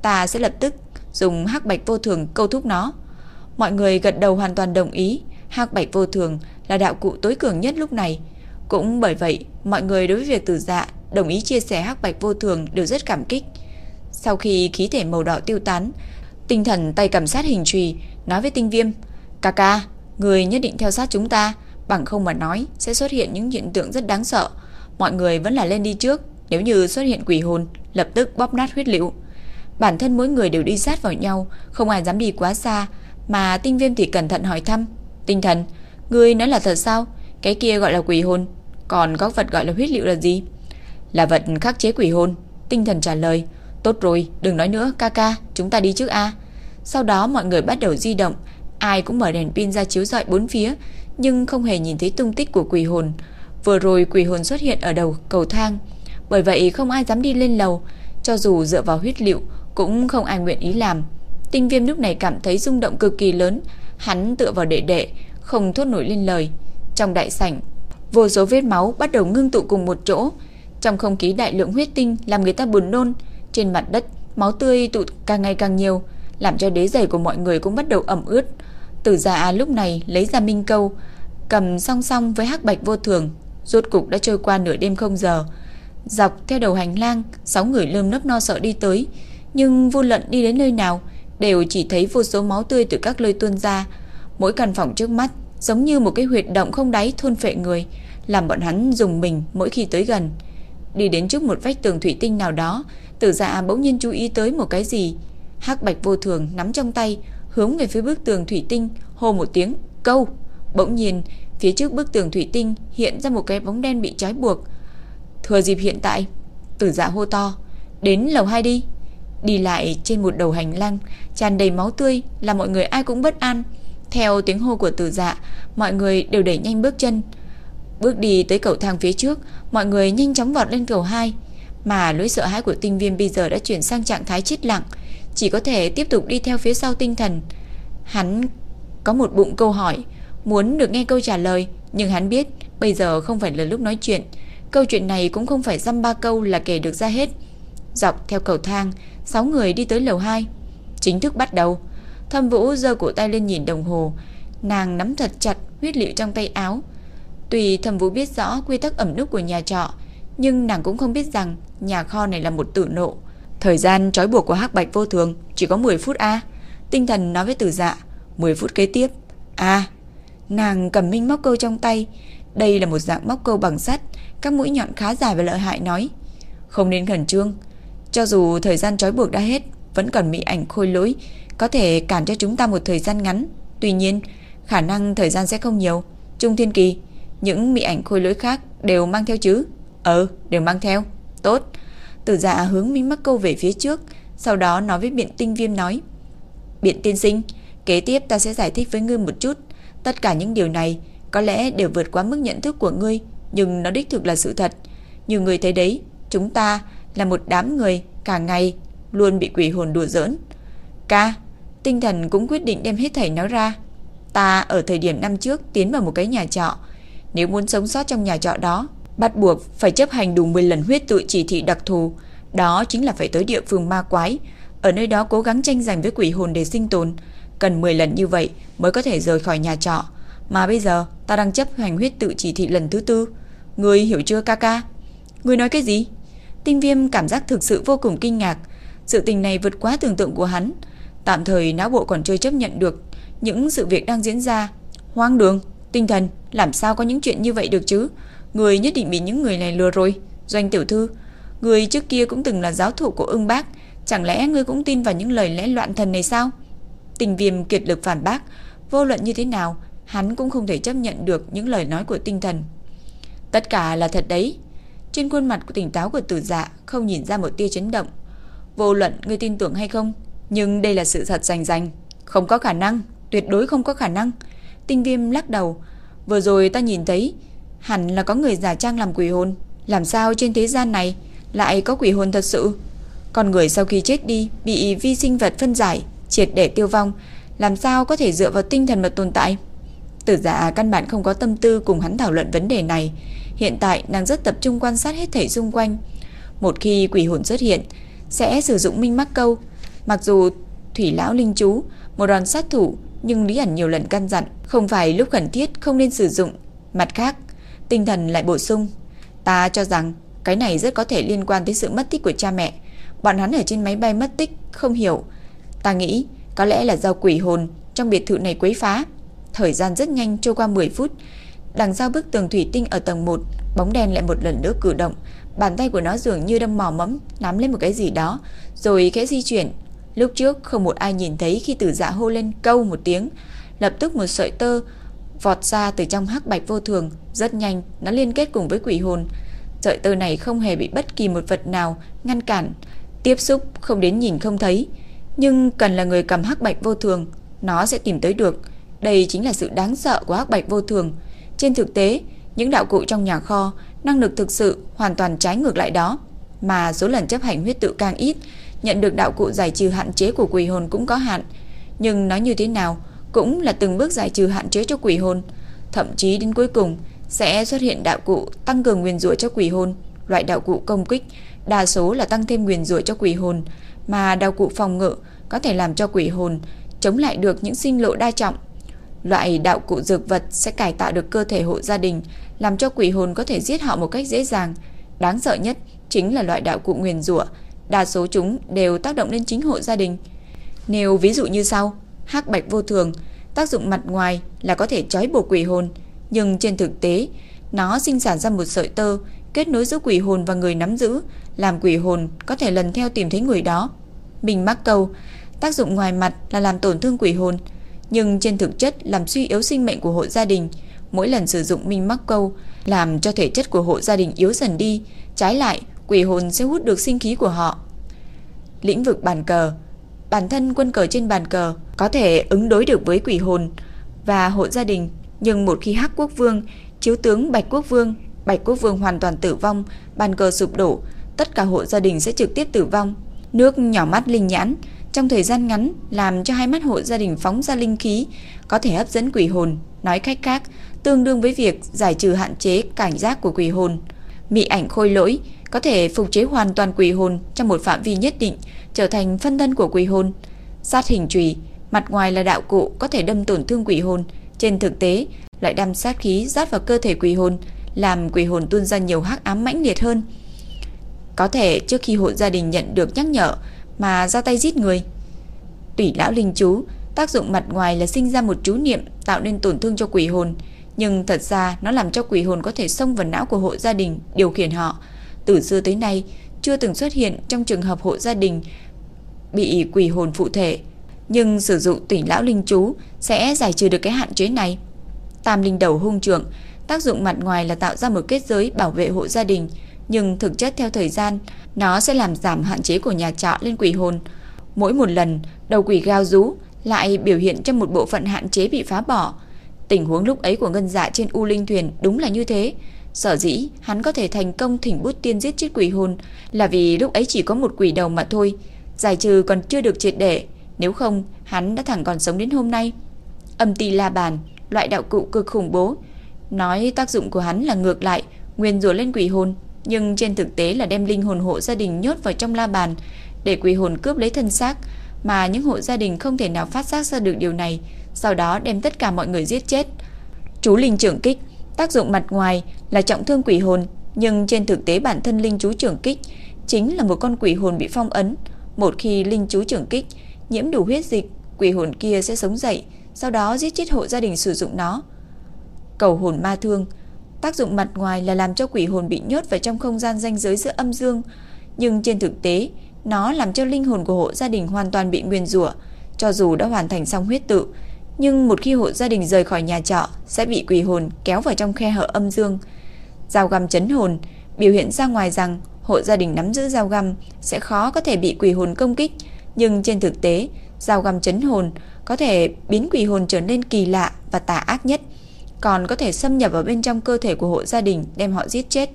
ta sẽ lập tức dùng hắc bạch vô thường câu thúc nó. Mọi người gật đầu hoàn toàn đồng ý, hắc bạch vô thường là đạo cụ tối cường nhất lúc này. Cũng bởi vậy, mọi người đối với việc tử dạ đồng ý chia sẻ hắc bạch vô thường đều rất cảm kích. Sau khi khí thể màu đỏ tiêu tán, tinh thần tay cầm sát hình trùy nói với tinh viêm, ca ca, người nhất định theo sát chúng ta, bằng không mà nói sẽ xuất hiện những hiện tượng rất đáng sợ. Mọi người vẫn là lên đi trước, nếu như xuất hiện quỷ hồn, lập tức bóp nát huyết liệu Bản thân mỗi người đều đi sát vào nhau, không ai dám đi quá xa, mà tinh viêm thì cẩn thận hỏi thăm. Tinh thần, ngươi nói là thật sao? Cái kia gọi là quỷ hồn, còn có vật gọi là huyết liệu là gì? Là vật khắc chế quỷ hồn. Tinh thần trả lời. Tốt rồi, đừng nói nữa, ca ca, chúng ta đi trước a. Sau đó mọi người bắt đầu di động, ai cũng mở đèn pin ra chiếu rọi bốn phía, nhưng không hề nhìn thấy tung tích của quỷ hồn. Vừa rồi quỷ hồn xuất hiện ở đầu cầu thang, bởi vậy không ai dám đi lên lầu, cho dù dựa vào huyết liệu cũng không ai nguyện ý làm. Tinh Viêm lúc này cảm thấy rung động cực kỳ lớn, hắn tựa vào đệ đệ, không thốt nổi lên lời. Trong đại sảnh, vô số vết máu bắt đầu ngưng tụ cùng một chỗ, trong không khí đại lượng huyết tinh làm người ta buồn nôn, trên mặt đất máu tươi tụ càng ngày càng nhiều, làm cho đế giày của mọi người cũng bắt đầu ẩm ướt. Tử Dạ lúc này lấy ra minh câu, cầm song song với hắc bạch vô thường, rốt cục đã trôi qua nửa đêm không giờ. Dọc theo đầu hành lang, sáu người lơm nấp no sợ đi tới, nhưng vô luận đi đến nơi nào đều chỉ thấy vô số máu tươi từ các nơi tuôn ra. Mỗi căn phòng trước mắt giống như một cái huyệt động không đáy thôn phệ người, làm bọn hắn dùng mình mỗi khi tới gần. Đi đến trước một vách tường thủy tinh nào đó, Tử Dạ bỗng nhiên chú ý tới một cái gì. Hắc Bạch vô thường nắm trong tay, hướng về phía bức tường thủy tinh, hô một tiếng, "Câu!" Bỗng nhiên, phía trước bức tường thủy tinh hiện ra một cái bóng đen bị trói buộc. Thừa dịp hiện tại, Tử Dạ hô to, "Đến lầu 2 đi." Đi lại trên một đầu hành lang tràn đầy máu tươi, là mọi người ai cũng bất an. Theo tiếng hô của Tử Dạ, mọi người đều đẩy nhanh bước chân. Bước đi tới cầu thang phía trước, mọi người nhanh chóng vọt lên cầu 2, mà lối sợ hãi của Tinh viên bây giờ đã chuyển sang trạng thái chết lặng, chỉ có thể tiếp tục đi theo phía sau tinh thần. Hắn có một bụng câu hỏi, muốn được nghe câu trả lời, nhưng hắn biết bây giờ không phải là lúc nói chuyện. Câu chuyện này cũng không phải dăm ba câu là kể được ra hết. Dọc theo cầu thang, sáu người đi tới lầu 2. Chính thức bắt đầu. Thâm Vũ giơ cổ tay lên nhìn đồng hồ, nàng nắm thật chặt huyết liệu trong tay áo. tùy Thâm Vũ biết rõ quy tắc ẩm nút của nhà trọ, nhưng nàng cũng không biết rằng nhà kho này là một tử nộ. Thời gian trói buộc của Hắc Bạch vô thường chỉ có 10 phút a. Tinh thần nói với Tử Dạ, 10 phút kế tiếp. A. Nàng cầm minh móc câu trong tay, đây là một dạng móc câu bằng sắt, các mũi nhọn khá dài và lợi hại nói. Không nên khẩn trương, cho dù thời gian trói buộc đã hết, vẫn còn mỹ ảnh khôi lỗi, có thể cản cho chúng ta một thời gian ngắn. Tuy nhiên, khả năng thời gian sẽ không nhiều. Trung Thiên Kỳ, những mỹ ảnh khôi lỗi khác đều mang theo chứ? Ừ, đều mang theo. Tốt. Tử giả hướng minh mắc câu về phía trước, sau đó nói với biện tinh viêm nói. Biện tiên sinh, kế tiếp ta sẽ giải thích với ngươi một chút. Tất cả những điều này có lẽ đều vượt quá mức nhận thức của ngươi, nhưng nó đích thực là sự thật. nhiều người thấy đấy, chúng ta là một đám người cả ngày luôn bị quỷ hồn đùa giỡn. Ca, tinh thần cũng quyết định đem hết thảy nói ra. Ta ở thời điểm năm trước tiến vào một cái nhà trọ, nếu muốn sống sót trong nhà trọ đó, bắt buộc phải chấp hành đủ 10 lần huyết tự chỉ thị đặc thù, đó chính là phải tới địa phương ma quái, ở nơi đó cố gắng tranh giành với quỷ hồn để sinh tồn, cần 10 lần như vậy mới có thể rời khỏi nhà trọ. Mà bây giờ ta đang chấp hành huyết tự chỉ thị lần thứ tư. Ngươi hiểu chưa ca ca? Ngươi nói cái gì? Tinh viêm cảm giác thực sự vô cùng kinh ngạc. Sự tình này vượt quá tưởng tượng của hắn. Tạm thời não bộ còn chưa chấp nhận được những sự việc đang diễn ra. Hoang đường, tinh thần, làm sao có những chuyện như vậy được chứ? Người nhất định bị những người này lừa rồi. Doanh tiểu thư, người trước kia cũng từng là giáo thủ của ưng bác. Chẳng lẽ ngươi cũng tin vào những lời lẽ loạn thần này sao? Tình viêm kiệt lực phản bác. Vô luận như thế nào, hắn cũng không thể chấp nhận được những lời nói của tinh thần. Tất cả là thật đấy. Trên khuôn mặt của tỉnh táo của tử dạ không nhìn ra một tia chấn động. Vô luận ngươi tin tưởng hay không, nhưng đây là sự thật rành rành. Không có khả năng, tuyệt đối không có khả năng. Tinh viêm lắc đầu. Vừa rồi ta nhìn thấy, hẳn là có người giả trang làm quỷ hồn. Làm sao trên thế gian này lại có quỷ hồn thật sự? Con người sau khi chết đi bị vi sinh vật phân giải, triệt để tiêu vong, làm sao có thể dựa vào tinh thần mà tồn tại? Tử giả căn bản không có tâm tư cùng hắn thảo luận vấn đề này. Hiện tại nàng rất tập trung quan sát hết thảy xung quanh. Một khi quỷ hồn xuất hiện, sẽ sử dụng minh mắc câu. Mặc dù thủy lão linh chú, một đòn sát thủ, nhưng Lý ẩn nhiều lần căn dặn, không phải lúc khẩn thiết không nên sử dụng. Mặt khác, tinh thần lại bổ sung. Ta cho rằng cái này rất có thể liên quan tới sự mất tích của cha mẹ. Bọn hắn ở trên máy bay mất tích, không hiểu. Ta nghĩ có lẽ là do quỷ hồn trong biệt thự này quấy phá. Thời gian rất nhanh trôi qua 10 phút. Đằng sau bức tường thủy tinh ở tầng 1, bóng đen lại một lần nữa cử động. Bàn tay của nó dường như đâm mò mẫm, nắm lên một cái gì đó, rồi khẽ di chuyển. Lúc trước không một ai nhìn thấy khi tử dạ hô lên câu một tiếng. Lập tức một sợi tơ vọt ra từ trong hắc bạch vô thường. Rất nhanh, nó liên kết cùng với quỷ hồn. Sợi tơ này không hề bị bất kỳ một vật nào ngăn cản. Tiếp xúc không đến nhìn không thấy. Nhưng cần là người cầm hắc bạch vô thường, nó sẽ tìm tới được. Đây chính là sự đáng sợ của hắc bạch vô thường. Trên thực tế, những đạo cụ trong nhà kho, năng lực thực sự hoàn toàn trái ngược lại đó, mà số lần chấp hành huyết tự càng ít, nhận được đạo cụ giải trừ hạn chế của quỷ hồn cũng có hạn, nhưng nói như thế nào cũng là từng bước giải trừ hạn chế cho quỷ hồn, thậm chí đến cuối cùng sẽ xuất hiện đạo cụ tăng cường nguyên rủa cho quỷ hồn, loại đạo cụ công kích đa số là tăng thêm nguyên rủa cho quỷ hồn, mà đạo cụ phòng ngự có thể làm cho quỷ hồn chống lại được những sinh lộ đa trọng Loại đạo cụ dược vật sẽ cải tạo được cơ thể hộ gia đình, làm cho quỷ hồn có thể giết họ một cách dễ dàng. Đáng sợ nhất chính là loại đạo cụ nguyền rủa, đa số chúng đều tác động lên chính hộ gia đình. nếu ví dụ như sau, hắc bạch vô thường, tác dụng mặt ngoài là có thể trói buộc quỷ hồn, nhưng trên thực tế, nó sinh sản ra một sợi tơ kết nối giữa quỷ hồn và người nắm giữ, làm quỷ hồn có thể lần theo tìm thấy người đó. Mình mắc câu, tác dụng ngoài mặt là làm tổn thương quỷ hồn, nhưng trên thực chất làm suy yếu sinh mệnh của hộ gia đình. Mỗi lần sử dụng minh mắc câu làm cho thể chất của hộ gia đình yếu dần đi, trái lại quỷ hồn sẽ hút được sinh khí của họ. Lĩnh vực bàn cờ Bản thân quân cờ trên bàn cờ có thể ứng đối được với quỷ hồn và hộ gia đình, nhưng một khi Hắc Quốc Vương, chiếu tướng Bạch Quốc Vương, Bạch Quốc Vương hoàn toàn tử vong, bàn cờ sụp đổ, tất cả hộ gia đình sẽ trực tiếp tử vong. Nước nhỏ mắt linh nhãn, trong thời gian ngắn làm cho hai mắt hộ gia đình phóng ra linh khí, có thể hấp dẫn quỷ hồn, nói cách khác, tương đương với việc giải trừ hạn chế cảnh giác của quỷ hồn. Mị ảnh khôi lỗi có thể phục chế hoàn toàn quỷ hồn trong một phạm vi nhất định, trở thành phân thân của quỷ hồn. Sát hình chùy, mặt ngoài là đạo cụ có thể đâm tổn thương quỷ hồn, trên thực tế lại đâm sát khí rát vào cơ thể quỷ hồn, làm quỷ hồn tuôn ra nhiều hắc ám mãnh liệt hơn. Có thể trước khi hộ gia đình nhận được nhắc nhở mà ra tay giết người. Tủy lão linh chú Tác dụng mặt ngoài là sinh ra một chú niệm tạo nên tổn thương cho quỷ hồn, nhưng thật ra nó làm cho quỷ hồn có thể xông vào não của hộ gia đình điều khiển họ. Từ xưa tới nay, chưa từng xuất hiện trong trường hợp hộ gia đình bị quỷ hồn phụ thể, nhưng sử dụng tỉnh lão linh chú sẽ giải trừ được cái hạn chế này. Tam linh đầu hung trượng, tác dụng mặt ngoài là tạo ra một kết giới bảo vệ hộ gia đình, nhưng thực chất theo thời gian, nó sẽ làm giảm hạn chế của nhà trọ lên quỷ hồn. Mỗi một lần, đầu quỷ gao rú lại biểu hiện trong một bộ phận hạn chế bị phá bỏ. Tình huống lúc ấy của ngân dạ trên U Linh Thuyền đúng là như thế. Sở dĩ hắn có thể thành công thỉnh bút tiên giết chết quỷ hồn là vì lúc ấy chỉ có một quỷ đầu mà thôi. Giải trừ còn chưa được triệt để, nếu không hắn đã thẳng còn sống đến hôm nay. Âm ti la bàn, loại đạo cụ cực khủng bố, nói tác dụng của hắn là ngược lại, nguyên rủa lên quỷ hồn, nhưng trên thực tế là đem linh hồn hộ gia đình nhốt vào trong la bàn để quỷ hồn cướp lấy thân xác, mà những hộ gia đình không thể nào phát giác ra được điều này, sau đó đem tất cả mọi người giết chết. Chú linh trưởng kích, tác dụng mặt ngoài là trọng thương quỷ hồn, nhưng trên thực tế bản thân linh chú trưởng kích chính là một con quỷ hồn bị phong ấn, một khi linh chú trưởng kích nhiễm đủ huyết dịch, quỷ hồn kia sẽ sống dậy, sau đó giết chết hộ gia đình sử dụng nó. Cầu hồn ma thương, tác dụng mặt ngoài là làm cho quỷ hồn bị nhốt vào trong không gian ranh giới giữa âm dương, nhưng trên thực tế, nó làm cho linh hồn của hộ gia đình hoàn toàn bị nguyên rủa, cho dù đã hoàn thành xong huyết tự, nhưng một khi hộ gia đình rời khỏi nhà trọ sẽ bị quỷ hồn kéo vào trong khe hở âm dương. Dao găm chấn hồn biểu hiện ra ngoài rằng hộ gia đình nắm giữ dao găm sẽ khó có thể bị quỷ hồn công kích, nhưng trên thực tế, dao găm chấn hồn có thể biến quỷ hồn trở nên kỳ lạ và tà ác nhất, còn có thể xâm nhập vào bên trong cơ thể của hộ gia đình đem họ giết chết.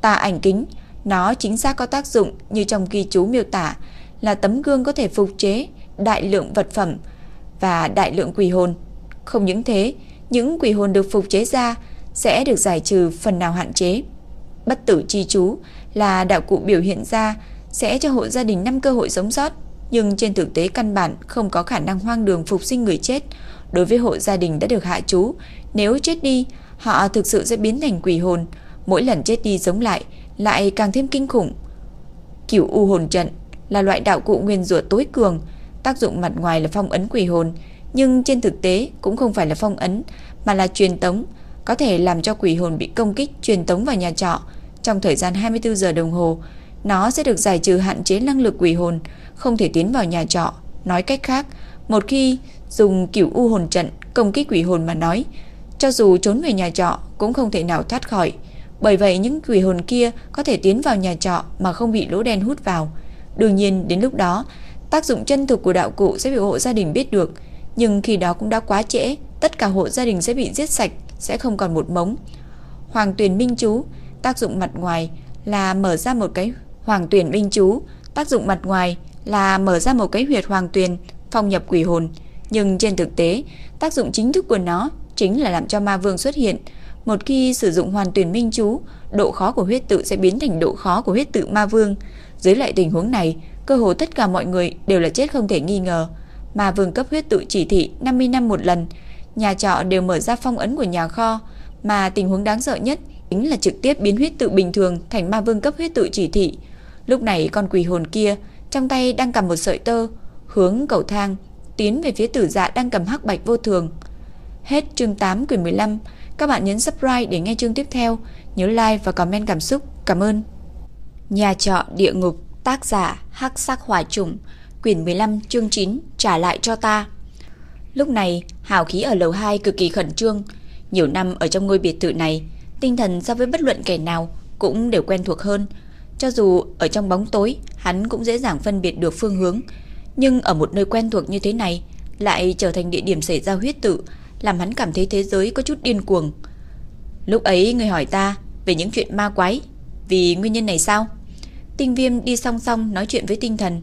Tà ảnh kính, nó chính xác có tác dụng như trong ghi chú miêu tả là tấm gương có thể phục chế đại lượng vật phẩm và đại lượng quỷ hồn. Không những thế, những quỷ hồn được phục chế ra sẽ được giải trừ phần nào hạn chế. Bất tử chi chú là đạo cụ biểu hiện ra sẽ cho hộ gia đình 5 cơ hội sống sót, nhưng trên thực tế căn bản không có khả năng hoang đường phục sinh người chết. Đối với hộ gia đình đã được hạ chú, nếu chết đi, họ thực sự sẽ biến thành quỷ hồn, mỗi lần chết đi sống lại lại càng thêm kinh khủng. Cửu u hồn trận là loại đạo cụ nguyên rủa tối cường, tác dụng mặt ngoài là phong ấn quỷ hồn, nhưng trên thực tế cũng không phải là phong ấn mà là truyền tống, có thể làm cho quỷ hồn bị công kích truyền tống vào nhà trọ trong thời gian 24 giờ đồng hồ. Nó sẽ được giải trừ hạn chế năng lực quỷ hồn, không thể tiến vào nhà trọ. Nói cách khác, một khi dùng kiểu u hồn trận công kích quỷ hồn mà nói, cho dù trốn về nhà trọ cũng không thể nào thoát khỏi. Bởi vậy những quỷ hồn kia có thể tiến vào nhà trọ mà không bị lỗ đen hút vào. Đương nhiên đến lúc đó, tác dụng chân thực của đạo cụ sẽ bị hộ gia đình biết được, nhưng khi đó cũng đã quá trễ, tất cả hộ gia đình sẽ bị giết sạch, sẽ không còn một mống. Hoàng Tuyền Minh chú, tác dụng mặt ngoài là mở ra một cái Hoàng tuyển Minh chú, tác dụng mặt ngoài là mở ra một cái huyệt hoàng tuyển phong nhập quỷ hồn, nhưng trên thực tế, tác dụng chính thức của nó chính là làm cho ma vương xuất hiện. Một khi sử dụng hoàn tuyển minh chú, độ khó của huyết tự sẽ biến thành độ khó của huyết tự ma vương. Dưới lại tình huống này, cơ hồ tất cả mọi người đều là chết không thể nghi ngờ. Ma vương cấp huyết tự chỉ thị 50 năm một lần, nhà trọ đều mở ra phong ấn của nhà kho, mà tình huống đáng sợ nhất chính là trực tiếp biến huyết tự bình thường thành ma vương cấp huyết tự chỉ thị. Lúc này con quỷ hồn kia trong tay đang cầm một sợi tơ, hướng cầu thang tiến về phía tử dạ đang cầm hắc bạch vô thường. Hết chương 8 quyển 15, các bạn nhấn subscribe để nghe chương tiếp theo, nhớ like và comment cảm xúc. Cảm ơn. Nhà trọ địa ngục, tác giả Hắc Sắc Hỏa Trùng, quyển 15, chương 9, trả lại cho ta. Lúc này, hào khí ở lầu 2 cực kỳ khẩn trương, nhiều năm ở trong ngôi biệt thự này, tinh thần so với bất luận kẻ nào cũng đều quen thuộc hơn. Cho dù ở trong bóng tối, hắn cũng dễ dàng phân biệt được phương hướng, nhưng ở một nơi quen thuộc như thế này, lại trở thành địa điểm xảy ra huyết tự, làm hắn cảm thấy thế giới có chút điên cuồng. Lúc ấy người hỏi ta về những chuyện ma quái, vì nguyên nhân này sao? Tinh Viêm đi song song nói chuyện với tinh thần.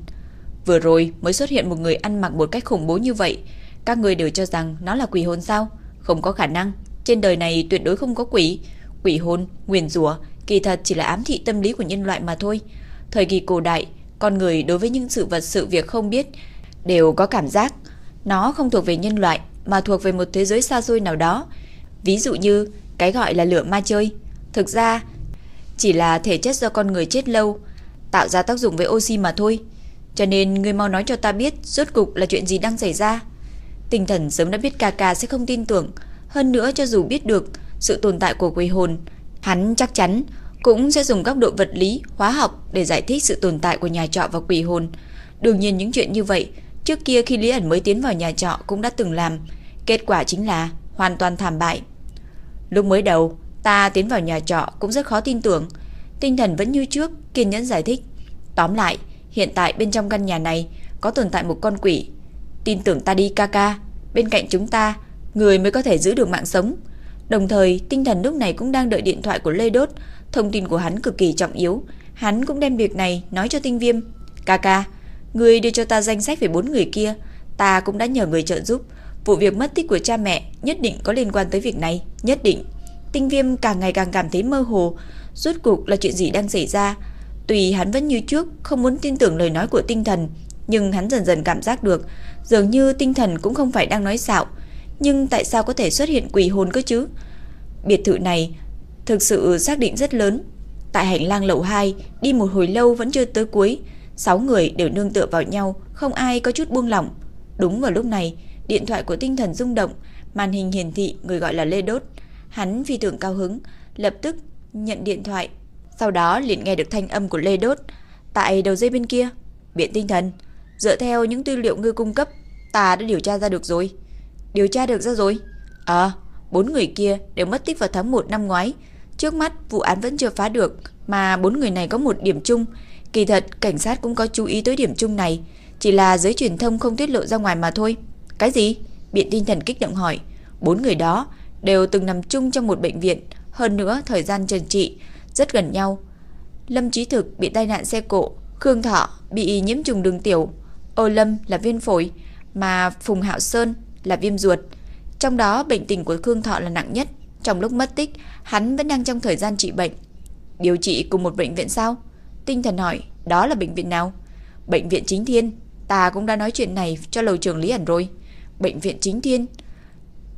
Vừa rồi mới xuất hiện một người ăn mặc một cách khủng bố như vậy, các người đều cho rằng nó là quỷ hồn sao? Không có khả năng, trên đời này tuyệt đối không có quỷ, quỷ hôn, nguyền rủa kỳ thật chỉ là ám thị tâm lý của nhân loại mà thôi. Thời kỳ cổ đại, con người đối với những sự vật sự việc không biết đều có cảm giác nó không thuộc về nhân loại mà thuộc về một thế giới xa xôi nào đó. Ví dụ như cái gọi là lửa ma chơi, thực ra chỉ là thể chất do con người chết lâu tạo ra tác dụng với oxy mà thôi. Cho nên người mau nói cho ta biết rốt cục là chuyện gì đang xảy ra. Tinh thần sớm đã biết ca ca sẽ không tin tưởng, hơn nữa cho dù biết được sự tồn tại của quỷ hồn, hắn chắc chắn cũng sẽ dùng góc độ vật lý, hóa học để giải thích sự tồn tại của nhà trọ và quỷ hồn. Đương nhiên những chuyện như vậy, trước kia khi Lý ẩn mới tiến vào nhà trọ cũng đã từng làm, kết quả chính là hoàn toàn thảm bại. Lúc mới đầu, ta tiến vào nhà trọ cũng rất khó tin tưởng, tinh thần vẫn như trước, kiên nhẫn giải thích. Tóm lại, hiện tại bên trong căn nhà này có tồn tại một con quỷ. Tin tưởng ta đi ca ca, bên cạnh chúng ta, người mới có thể giữ được mạng sống. Đồng thời, tinh thần lúc này cũng đang đợi điện thoại của Lê Đốt, thông tin của hắn cực kỳ trọng yếu. Hắn cũng đem việc này nói cho tinh viêm. Ca ca, người đưa cho ta danh sách về bốn người kia, ta cũng đã nhờ người trợ giúp. Vụ việc mất tích của cha mẹ nhất định có liên quan tới việc này, nhất định. Tinh viêm càng ngày càng cảm thấy mơ hồ, rốt cuộc là chuyện gì đang xảy ra. Tuy hắn vẫn như trước không muốn tin tưởng lời nói của tinh thần, nhưng hắn dần dần cảm giác được, dường như tinh thần cũng không phải đang nói xạo, nhưng tại sao có thể xuất hiện quỷ hồn cơ chứ? Biệt thự này thực sự xác định rất lớn. Tại hành lang lầu 2, đi một hồi lâu vẫn chưa tới cuối, sáu người đều nương tựa vào nhau, không ai có chút buông lỏng. Đúng vào lúc này, điện thoại của tinh thần rung động, màn hình hiển thị người gọi là Lê Đốt. Hắn phi thường cao hứng, lập tức nhận điện thoại. Sau đó liền nghe được thanh âm của Lê Đốt. Tại đầu dây bên kia, biện tinh thần, dựa theo những tư liệu ngươi cung cấp, ta đã điều tra ra được rồi. Điều tra được ra rồi? À, bốn người kia đều mất tích vào tháng 1 năm ngoái. Trước mắt vụ án vẫn chưa phá được, mà bốn người này có một điểm chung. Kỳ thật, cảnh sát cũng có chú ý tới điểm chung này, chỉ là giới truyền thông không tiết lộ ra ngoài mà thôi. Cái gì? Biện tinh thần kích động hỏi. Bốn người đó đều từng nằm chung trong một bệnh viện, hơn nữa thời gian trần trị rất gần nhau. Lâm Chí Thực bị tai nạn xe cộ, Khương Thọ bị nhiễm trùng đường tiểu, Ô Lâm là viên phổi, mà Phùng Hạo Sơn là viêm ruột. Trong đó bệnh tình của Khương Thọ là nặng nhất. Trong lúc mất tích, hắn vẫn đang trong thời gian trị bệnh. Điều trị cùng một bệnh viện sao? Tinh thần hỏi, đó là bệnh viện nào? Bệnh viện Chính Thiên. Ta cũng đã nói chuyện này cho lầu trưởng Lý ẩn rồi. Bệnh viện Chính Thiên.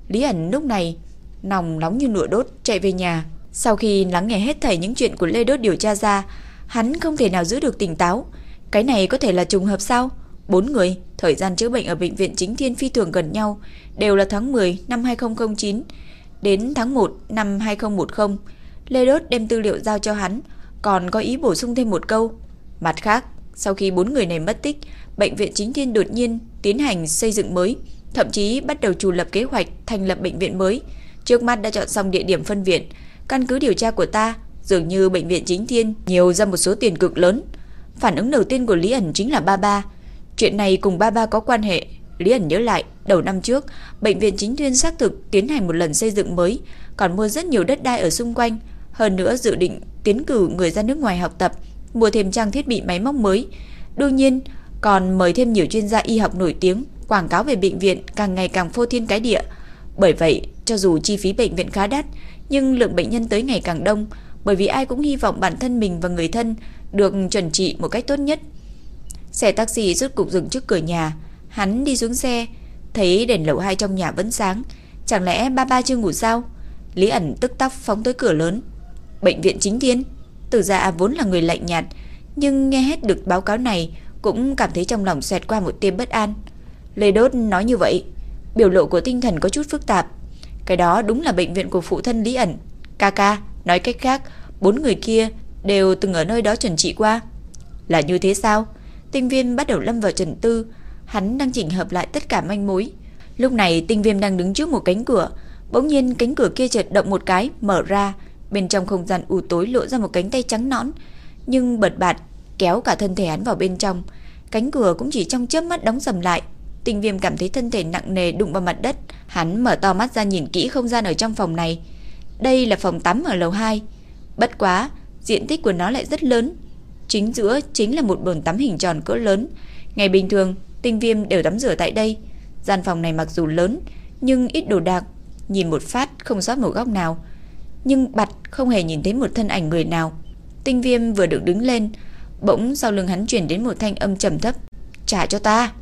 Lý ẩn lúc này nòng nóng như nửa đốt chạy về nhà. Sau khi lắng nghe hết thảy những chuyện của Lê Đốt điều tra ra, hắn không thể nào giữ được tỉnh táo. Cái này có thể là trùng hợp sao? Bốn người, thời gian chữa bệnh ở bệnh viện chính thiên phi thường gần nhau, đều là tháng 10 năm 2009 đến tháng 1 năm 2010. Lê Đốt đem tư liệu giao cho hắn, còn có ý bổ sung thêm một câu. Mặt khác, sau khi bốn người này mất tích, bệnh viện chính thiên đột nhiên tiến hành xây dựng mới, thậm chí bắt đầu chủ lập kế hoạch thành lập bệnh viện mới. Trước mắt đã chọn xong địa điểm phân viện, căn cứ điều tra của ta, dường như bệnh viện chính thiên nhiều ra một số tiền cực lớn. Phản ứng đầu tiên của Lý ẩn chính là ba ba, Chuyện này cùng ba ba có quan hệ. Lý ẩn nhớ lại, đầu năm trước, bệnh viện chính tuyên xác thực tiến hành một lần xây dựng mới, còn mua rất nhiều đất đai ở xung quanh. Hơn nữa dự định tiến cử người ra nước ngoài học tập, mua thêm trang thiết bị máy móc mới. Đương nhiên, còn mời thêm nhiều chuyên gia y học nổi tiếng, quảng cáo về bệnh viện càng ngày càng phô thiên cái địa. Bởi vậy, cho dù chi phí bệnh viện khá đắt, nhưng lượng bệnh nhân tới ngày càng đông, bởi vì ai cũng hy vọng bản thân mình và người thân được chuẩn trị một cách tốt nhất. Xe taxi rút cục dừng trước cửa nhà. Hắn đi xuống xe Thấy đèn lầu hai trong nhà vẫn sáng. Chẳng lẽ ba ba chưa ngủ sao? Lý ẩn tức tóc phóng tới cửa lớn. Bệnh viện chính thiên. Từ ra vốn là người lạnh nhạt Nhưng nghe hết được báo cáo này Cũng cảm thấy trong lòng xoẹt qua một tia bất an. Lê Đốt nói như vậy Biểu lộ của tinh thần có chút phức tạp. Cái đó đúng là bệnh viện của phụ thân Lý ẩn. Ca ca, nói cách khác Bốn người kia đều từng ở nơi đó chuẩn trị qua. Là như thế sao? Tinh Viêm bắt đầu lâm vào trần tư, hắn đang chỉnh hợp lại tất cả manh mối. Lúc này Tinh Viêm đang đứng trước một cánh cửa, bỗng nhiên cánh cửa kia chợt động một cái, mở ra, bên trong không gian u tối lộ ra một cánh tay trắng nõn, nhưng bật bạt kéo cả thân thể hắn vào bên trong. Cánh cửa cũng chỉ trong chớp mắt đóng sầm lại. Tinh Viêm cảm thấy thân thể nặng nề đụng vào mặt đất, hắn mở to mắt ra nhìn kỹ không gian ở trong phòng này. Đây là phòng tắm ở lầu 2. Bất quá, diện tích của nó lại rất lớn, Chính giữa chính là một bồn tắm hình tròn cỡ lớn. Ngày bình thường, tinh viêm đều tắm rửa tại đây. Gian phòng này mặc dù lớn, nhưng ít đồ đạc, nhìn một phát không sót một góc nào. Nhưng bặt không hề nhìn thấy một thân ảnh người nào. Tinh viêm vừa được đứng lên, bỗng sau lưng hắn truyền đến một thanh âm trầm thấp. Trả cho ta!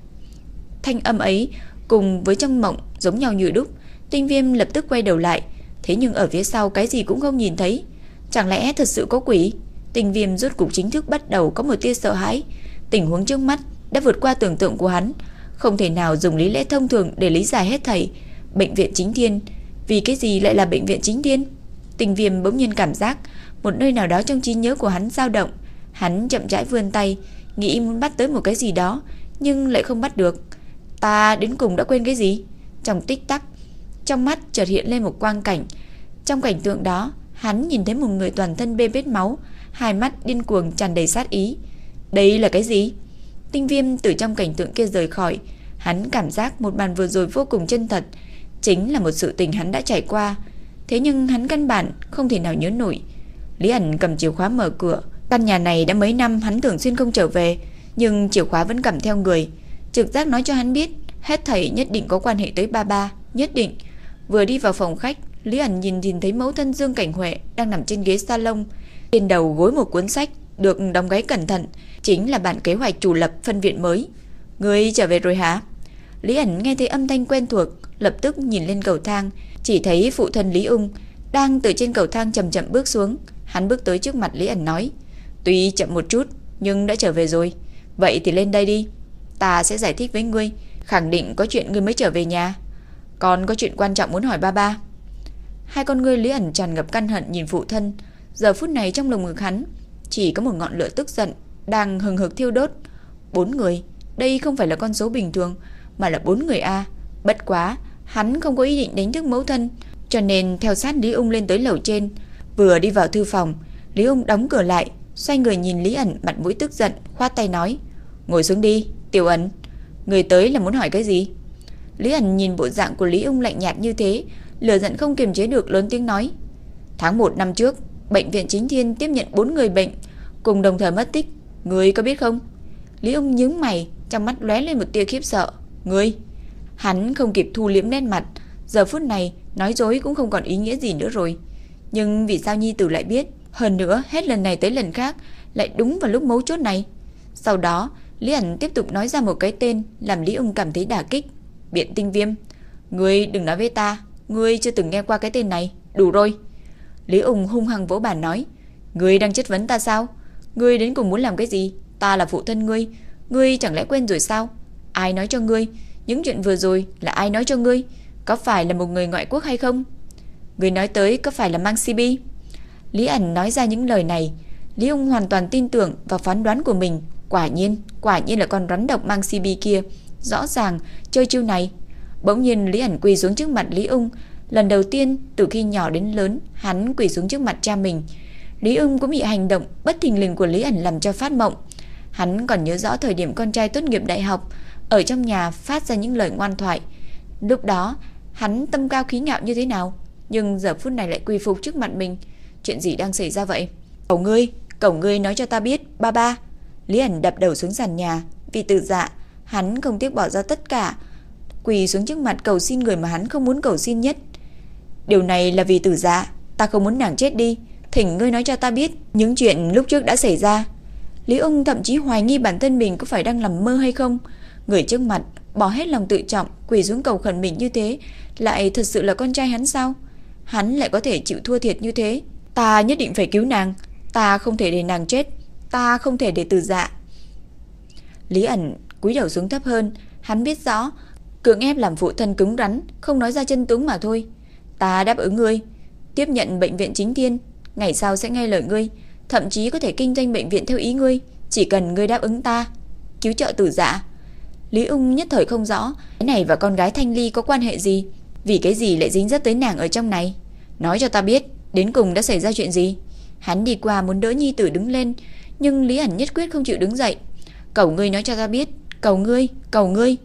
Thanh âm ấy cùng với trong mộng giống nhau như đúc. Tinh viêm lập tức quay đầu lại, thế nhưng ở phía sau cái gì cũng không nhìn thấy. Chẳng lẽ thật sự có quỷ? Tình viêm rốt cục chính thức bắt đầu có một tia sợ hãi. Tình huống trước mắt đã vượt qua tưởng tượng của hắn. không thể nào dùng lý lẽ thông thường để lý giải hết thảy. Bệnh viện chính thiên, vì cái gì lại là bệnh viện chính thiên? Tình viêm bỗng nhiên cảm giác một nơi nào đó trong trí nhớ của hắn dao động. Hắn chậm rãi vươn tay, nghĩ muốn bắt tới một cái gì đó, nhưng lại không bắt được. Ta đến cùng đã quên cái gì? Trong tích tắc, trong mắt chợt hiện lên một quang cảnh. Trong cảnh tượng đó, hắn nhìn thấy một người toàn thân bê bết máu, hai mắt điên cuồng tràn đầy sát ý. Đây là cái gì? Tinh viêm từ trong cảnh tượng kia rời khỏi, hắn cảm giác một màn vừa rồi vô cùng chân thật, chính là một sự tình hắn đã trải qua. Thế nhưng hắn căn bản không thể nào nhớ nổi. Lý ẩn cầm chìa khóa mở cửa, căn nhà này đã mấy năm hắn thường xuyên không trở về, nhưng chìa khóa vẫn cầm theo người. Trực giác nói cho hắn biết, hết thảy nhất định có quan hệ tới ba ba, nhất định. Vừa đi vào phòng khách, Lý ẩn nhìn nhìn thấy mẫu thân Dương Cảnh Huệ đang nằm trên ghế salon, trên đầu gối một cuốn sách được đóng gói cẩn thận, chính là bản kế hoạch chủ lập phân viện mới. Người trở về rồi hả? Lý ẩn nghe thấy âm thanh quen thuộc, lập tức nhìn lên cầu thang, chỉ thấy phụ thân Lý Ung đang từ trên cầu thang chậm chậm bước xuống. Hắn bước tới trước mặt Lý ẩn nói, tuy chậm một chút, nhưng đã trở về rồi. Vậy thì lên đây đi, ta sẽ giải thích với ngươi, khẳng định có chuyện ngươi mới trở về nhà. Còn có chuyện quan trọng muốn hỏi ba ba. Hai con ngươi Lý ẩn tràn ngập căn hận nhìn phụ thân, giờ phút này trong lồng ngực hắn chỉ có một ngọn lửa tức giận đang hừng hực thiêu đốt. Bốn người, đây không phải là con số bình thường, mà là bốn người a. Bất quá, hắn không có ý định đánh thức mẫu thân, cho nên theo sát Lý Ung lên tới lầu trên. Vừa đi vào thư phòng, Lý Ung đóng cửa lại, xoay người nhìn Lý ẩn mặt mũi tức giận, khoát tay nói: "Ngồi xuống đi, Tiểu ẩn, người tới là muốn hỏi cái gì?" Lý ẩn nhìn bộ dạng của Lý Ung lạnh nhạt như thế, lửa giận không kiềm chế được lớn tiếng nói: "Tháng 1 năm trước, bệnh viện Chính Thiên tiếp nhận 4 người bệnh cùng đồng thời mất tích, ngươi có biết không?" Lý Ung nhướng mày, trong mắt lóe lên một tia khiếp sợ. "Ngươi?" Hắn không kịp thu liễm nét mặt, giờ phút này nói dối cũng không còn ý nghĩa gì nữa rồi. Nhưng vì sao Nhi Tử lại biết? Hơn nữa, hết lần này tới lần khác, lại đúng vào lúc mấu chốt này. Sau đó, Lý ẩn tiếp tục nói ra một cái tên làm Lý Ung cảm thấy đả kích. Biện tinh viêm. Ngươi đừng nói với ta, ngươi chưa từng nghe qua cái tên này. Đủ rồi. Lý Ung hung hăng vỗ bàn nói. Ngươi đang chất vấn ta sao? Ngươi đến cùng muốn làm cái gì? Ta là phụ thân ngươi. Ngươi chẳng lẽ quên rồi sao? Ai nói cho ngươi? Những chuyện vừa rồi là ai nói cho ngươi? Có phải là một người ngoại quốc hay không? Ngươi nói tới có phải là Mang Sibi? Lý ẩn nói ra những lời này. Lý Ung hoàn toàn tin tưởng vào phán đoán của mình. Quả nhiên, quả nhiên là con rắn độc Mang Sibi kia. Rõ ràng, chơi chiêu này. Bỗng nhiên Lý ẩn quỳ xuống trước mặt Lý Ung. Lần đầu tiên, từ khi nhỏ đến lớn, hắn quỳ xuống trước mặt cha mình. Lý Ung cũng bị hành động bất thình lình của Lý ẩn làm cho phát mộng. Hắn còn nhớ rõ thời điểm con trai tốt nghiệp đại học, ở trong nhà phát ra những lời ngoan thoại. Lúc đó, hắn tâm cao khí ngạo như thế nào, nhưng giờ phút này lại quy phục trước mặt mình. Chuyện gì đang xảy ra vậy? cậu ngươi, cậu ngươi nói cho ta biết, ba ba. Lý ẩn đập đầu xuống sàn nhà, vì tự dạ, hắn không tiếc bỏ ra tất cả, quỳ xuống trước mặt cầu xin người mà hắn không muốn cầu xin nhất. Điều này là vì tử dạ, ta không muốn nàng chết đi, thỉnh ngươi nói cho ta biết những chuyện lúc trước đã xảy ra. Lý ung thậm chí hoài nghi bản thân mình có phải đang nằm mơ hay không. Người trước mặt bỏ hết lòng tự trọng, quỳ xuống cầu khẩn mình như thế, lại thật sự là con trai hắn sao? Hắn lại có thể chịu thua thiệt như thế. Ta nhất định phải cứu nàng, ta không thể để nàng chết, ta không thể để từ dạ. Lý ẩn cúi đầu xuống thấp hơn, hắn biết rõ, cưỡng ép làm phụ thân cứng rắn, không nói ra chân tướng mà thôi. Ta đáp ứng ngươi, tiếp nhận bệnh viện chính thiên, ngày sau sẽ nghe lời ngươi, thậm chí có thể kinh doanh bệnh viện theo ý ngươi, chỉ cần ngươi đáp ứng ta, cứu trợ tử dạ. Lý Ung nhất thời không rõ, cái này và con gái Thanh Ly có quan hệ gì, vì cái gì lại dính dấp tới nàng ở trong này. Nói cho ta biết, đến cùng đã xảy ra chuyện gì. Hắn đi qua muốn đỡ Nhi Tử đứng lên, nhưng Lý ẩn nhất quyết không chịu đứng dậy. Cầu ngươi nói cho ta biết, cầu ngươi, cầu ngươi.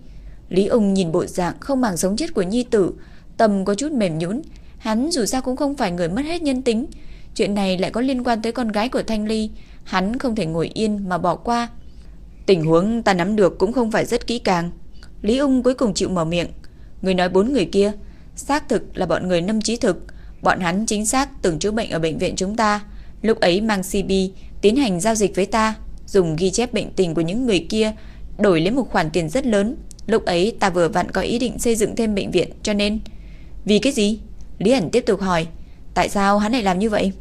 Lý Ung nhìn bộ dạng không màng sống chết của Nhi Tử, tâm có chút mềm nhũn. Hắn dù sao cũng không phải người mất hết nhân tính. Chuyện này lại có liên quan tới con gái của Thanh Ly, hắn không thể ngồi yên mà bỏ qua. Tình huống ta nắm được cũng không phải rất kỹ càng. Lý Ung cuối cùng chịu mở miệng. Người nói bốn người kia, xác thực là bọn người năm trí thực. Bọn hắn chính xác từng chữa bệnh ở bệnh viện chúng ta. Lúc ấy mang CB tiến hành giao dịch với ta, dùng ghi chép bệnh tình của những người kia, đổi lấy một khoản tiền rất lớn. Lúc ấy ta vừa vặn có ý định xây dựng thêm bệnh viện cho nên... Vì cái gì? Lý ẩn tiếp tục hỏi. Tại sao hắn lại làm như vậy?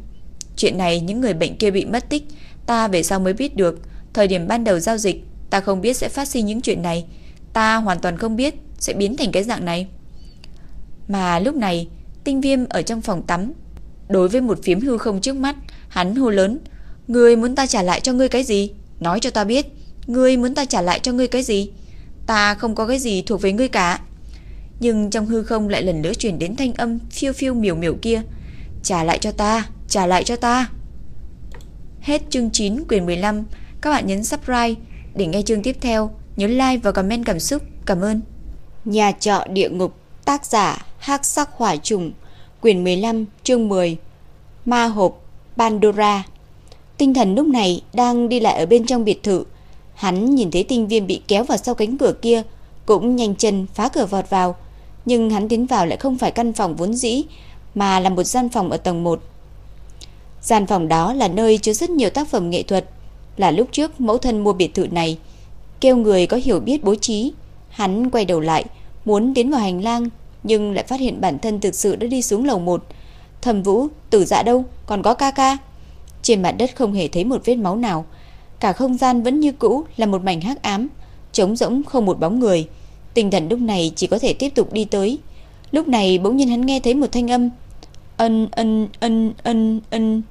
Chuyện này những người bệnh kia bị mất tích, ta về sau mới biết được. Thời điểm ban đầu giao dịch, ta không biết sẽ phát sinh những chuyện này. Ta hoàn toàn không biết sẽ biến thành cái dạng này. Mà lúc này, tinh viêm ở trong phòng tắm. Đối với một phiếm hư không trước mắt, hắn hô lớn. Ngươi muốn ta trả lại cho ngươi cái gì? Nói cho ta biết. Ngươi muốn ta trả lại cho ngươi cái gì? Ta không có cái gì thuộc về ngươi cả. Nhưng trong hư không lại lần nữa truyền đến thanh âm phiêu phiêu miểu miểu kia. Trả lại cho ta, trả lại cho ta. Hết chương 9 quyển 15. Các bạn nhấn subscribe để nghe chương tiếp theo. Nhớ like và comment cảm xúc. Cảm ơn. Nhà trọ địa ngục, tác giả Hắc Sắc Hỏa Trùng, quyển 15, chương 10. Ma hộp Pandora. Tinh thần lúc này đang đi lại ở bên trong biệt thự. Hắn nhìn thấy tinh viêm bị kéo vào sau cánh cửa kia, cũng nhanh chân phá cửa vọt vào. Nhưng hắn tiến vào lại không phải căn phòng vốn dĩ, mà là một gian phòng ở tầng 1. Gian phòng đó là nơi chứa rất nhiều tác phẩm nghệ thuật, là lúc trước mẫu thân mua biệt thự này, kêu người có hiểu biết bố trí. Hắn quay đầu lại, muốn tiến vào hành lang, nhưng lại phát hiện bản thân thực sự đã đi xuống lầu 1. Thầm Vũ, tử dạ đâu, còn có ca ca. Trên mặt đất không hề thấy một vết máu nào, cả không gian vẫn như cũ là một mảnh hắc ám, trống rỗng không một bóng người. Tinh thần lúc này chỉ có thể tiếp tục đi tới. Lúc này bỗng nhiên hắn nghe thấy một thanh âm. Ân ân ân ân ân.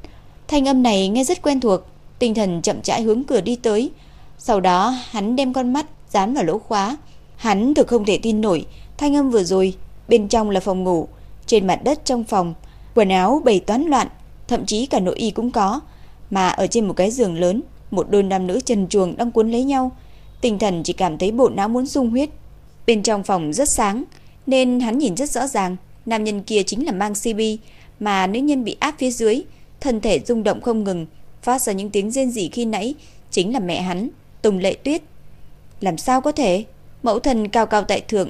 Thanh âm này nghe rất quen thuộc, tinh thần chậm rãi hướng cửa đi tới. Sau đó hắn đem con mắt dán vào lỗ khóa. Hắn thực không thể tin nổi, thanh âm vừa rồi, bên trong là phòng ngủ, trên mặt đất trong phòng, quần áo bày toán loạn, thậm chí cả nội y cũng có, mà ở trên một cái giường lớn, một đôi nam nữ trần truồng đang cuốn lấy nhau. Tinh thần chỉ cảm thấy bộ não muốn sung huyết. Bên trong phòng rất sáng, nên hắn nhìn rất rõ ràng, nam nhân kia chính là Mang CB, mà nữ nhân bị áp phía dưới, thân thể rung động không ngừng, phát ra những tiếng rên rỉ khi nãy, chính là mẹ hắn, Tùng Lệ Tuyết. Làm sao có thể? Mẫu thần cao cao tại thượng,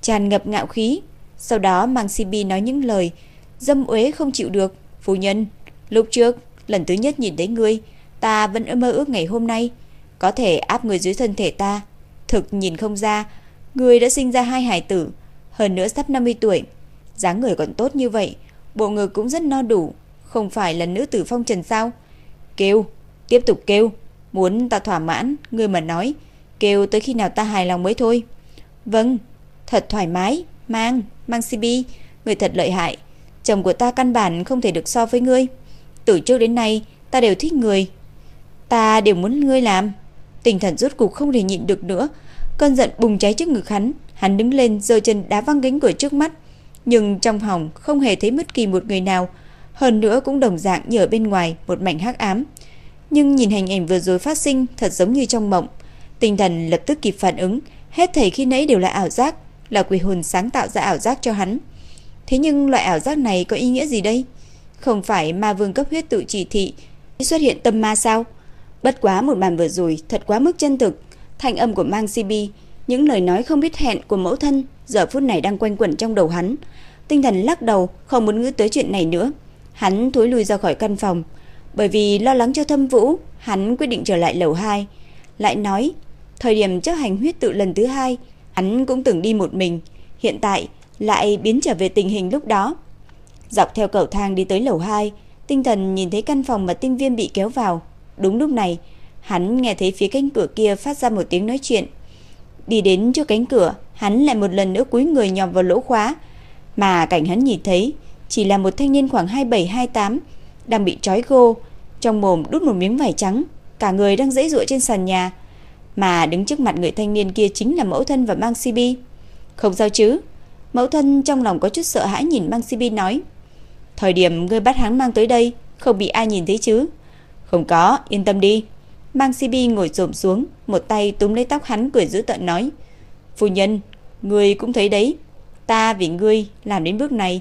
tràn ngập ngạo khí, sau đó Mang CB nói những lời dâm uế không chịu được, "Phu nhân, lúc trước lần thứ nhất nhìn thấy ngươi, ta vẫn mơ ước ngày hôm nay có thể áp người dưới thân thể ta, thực nhìn không ra, người đã sinh ra hai hải tử, hơn nữa sắp 50 tuổi, dáng người còn tốt như vậy, bộ ngực cũng rất no đủ, không phải là nữ tử phong trần sao? Kêu, tiếp tục kêu, muốn ta thỏa mãn, người mà nói, kêu tới khi nào ta hài lòng mới thôi. Vâng, thật thoải mái, mang, mang CB, người thật lợi hại, chồng của ta căn bản không thể được so với ngươi. Từ trước đến nay, ta đều thích người, ta đều muốn ngươi làm. Tinh thần rốt cục không thể nhịn được nữa, cơn giận bùng cháy trước ngực hắn, hắn đứng lên giơ chân đá văng cánh cửa trước mắt, nhưng trong phòng không hề thấy bất kỳ một người nào, hơn nữa cũng đồng dạng như ở bên ngoài một mảnh hắc ám. Nhưng nhìn hình ảnh vừa rồi phát sinh thật giống như trong mộng, tinh thần lập tức kịp phản ứng, hết thảy khi nãy đều là ảo giác, là quỷ hồn sáng tạo ra ảo giác cho hắn. Thế nhưng loại ảo giác này có ý nghĩa gì đây? Không phải ma vương cấp huyết tự chỉ thị xuất hiện tâm ma sao? Bất quá một màn vừa rồi thật quá mức chân thực, thanh âm của Mang CB, những lời nói không biết hẹn của mẫu thân giờ phút này đang quanh quẩn trong đầu hắn. Tinh thần lắc đầu, không muốn ngứa tới chuyện này nữa. Hắn thối lui ra khỏi căn phòng, bởi vì lo lắng cho Thâm Vũ, hắn quyết định trở lại lầu 2. Lại nói, thời điểm chấp hành huyết tự lần thứ hai, hắn cũng từng đi một mình, hiện tại lại biến trở về tình hình lúc đó. Dọc theo cầu thang đi tới lầu 2, tinh thần nhìn thấy căn phòng mà tinh viên bị kéo vào. Đúng lúc này, hắn nghe thấy phía cánh cửa kia phát ra một tiếng nói chuyện. Đi đến trước cánh cửa, hắn lại một lần nữa cúi người nhòm vào lỗ khóa, mà cảnh hắn nhìn thấy chỉ là một thanh niên khoảng 27-28 đang bị trói gô, trong mồm đút một miếng vải trắng, cả người đang dãy dụa trên sàn nhà, mà đứng trước mặt người thanh niên kia chính là mẫu thân và Mang cb Không sao chứ? Mẫu thân trong lòng có chút sợ hãi nhìn Mang cb nói. Thời điểm ngươi bắt hắn mang tới đây, không bị ai nhìn thấy chứ? Không có, yên tâm đi. Mang Sibi ngồi rộm xuống, một tay túm lấy tóc hắn cười giữ tận nói: "Phu nhân, ngươi cũng thấy đấy, ta vì ngươi làm đến bước này,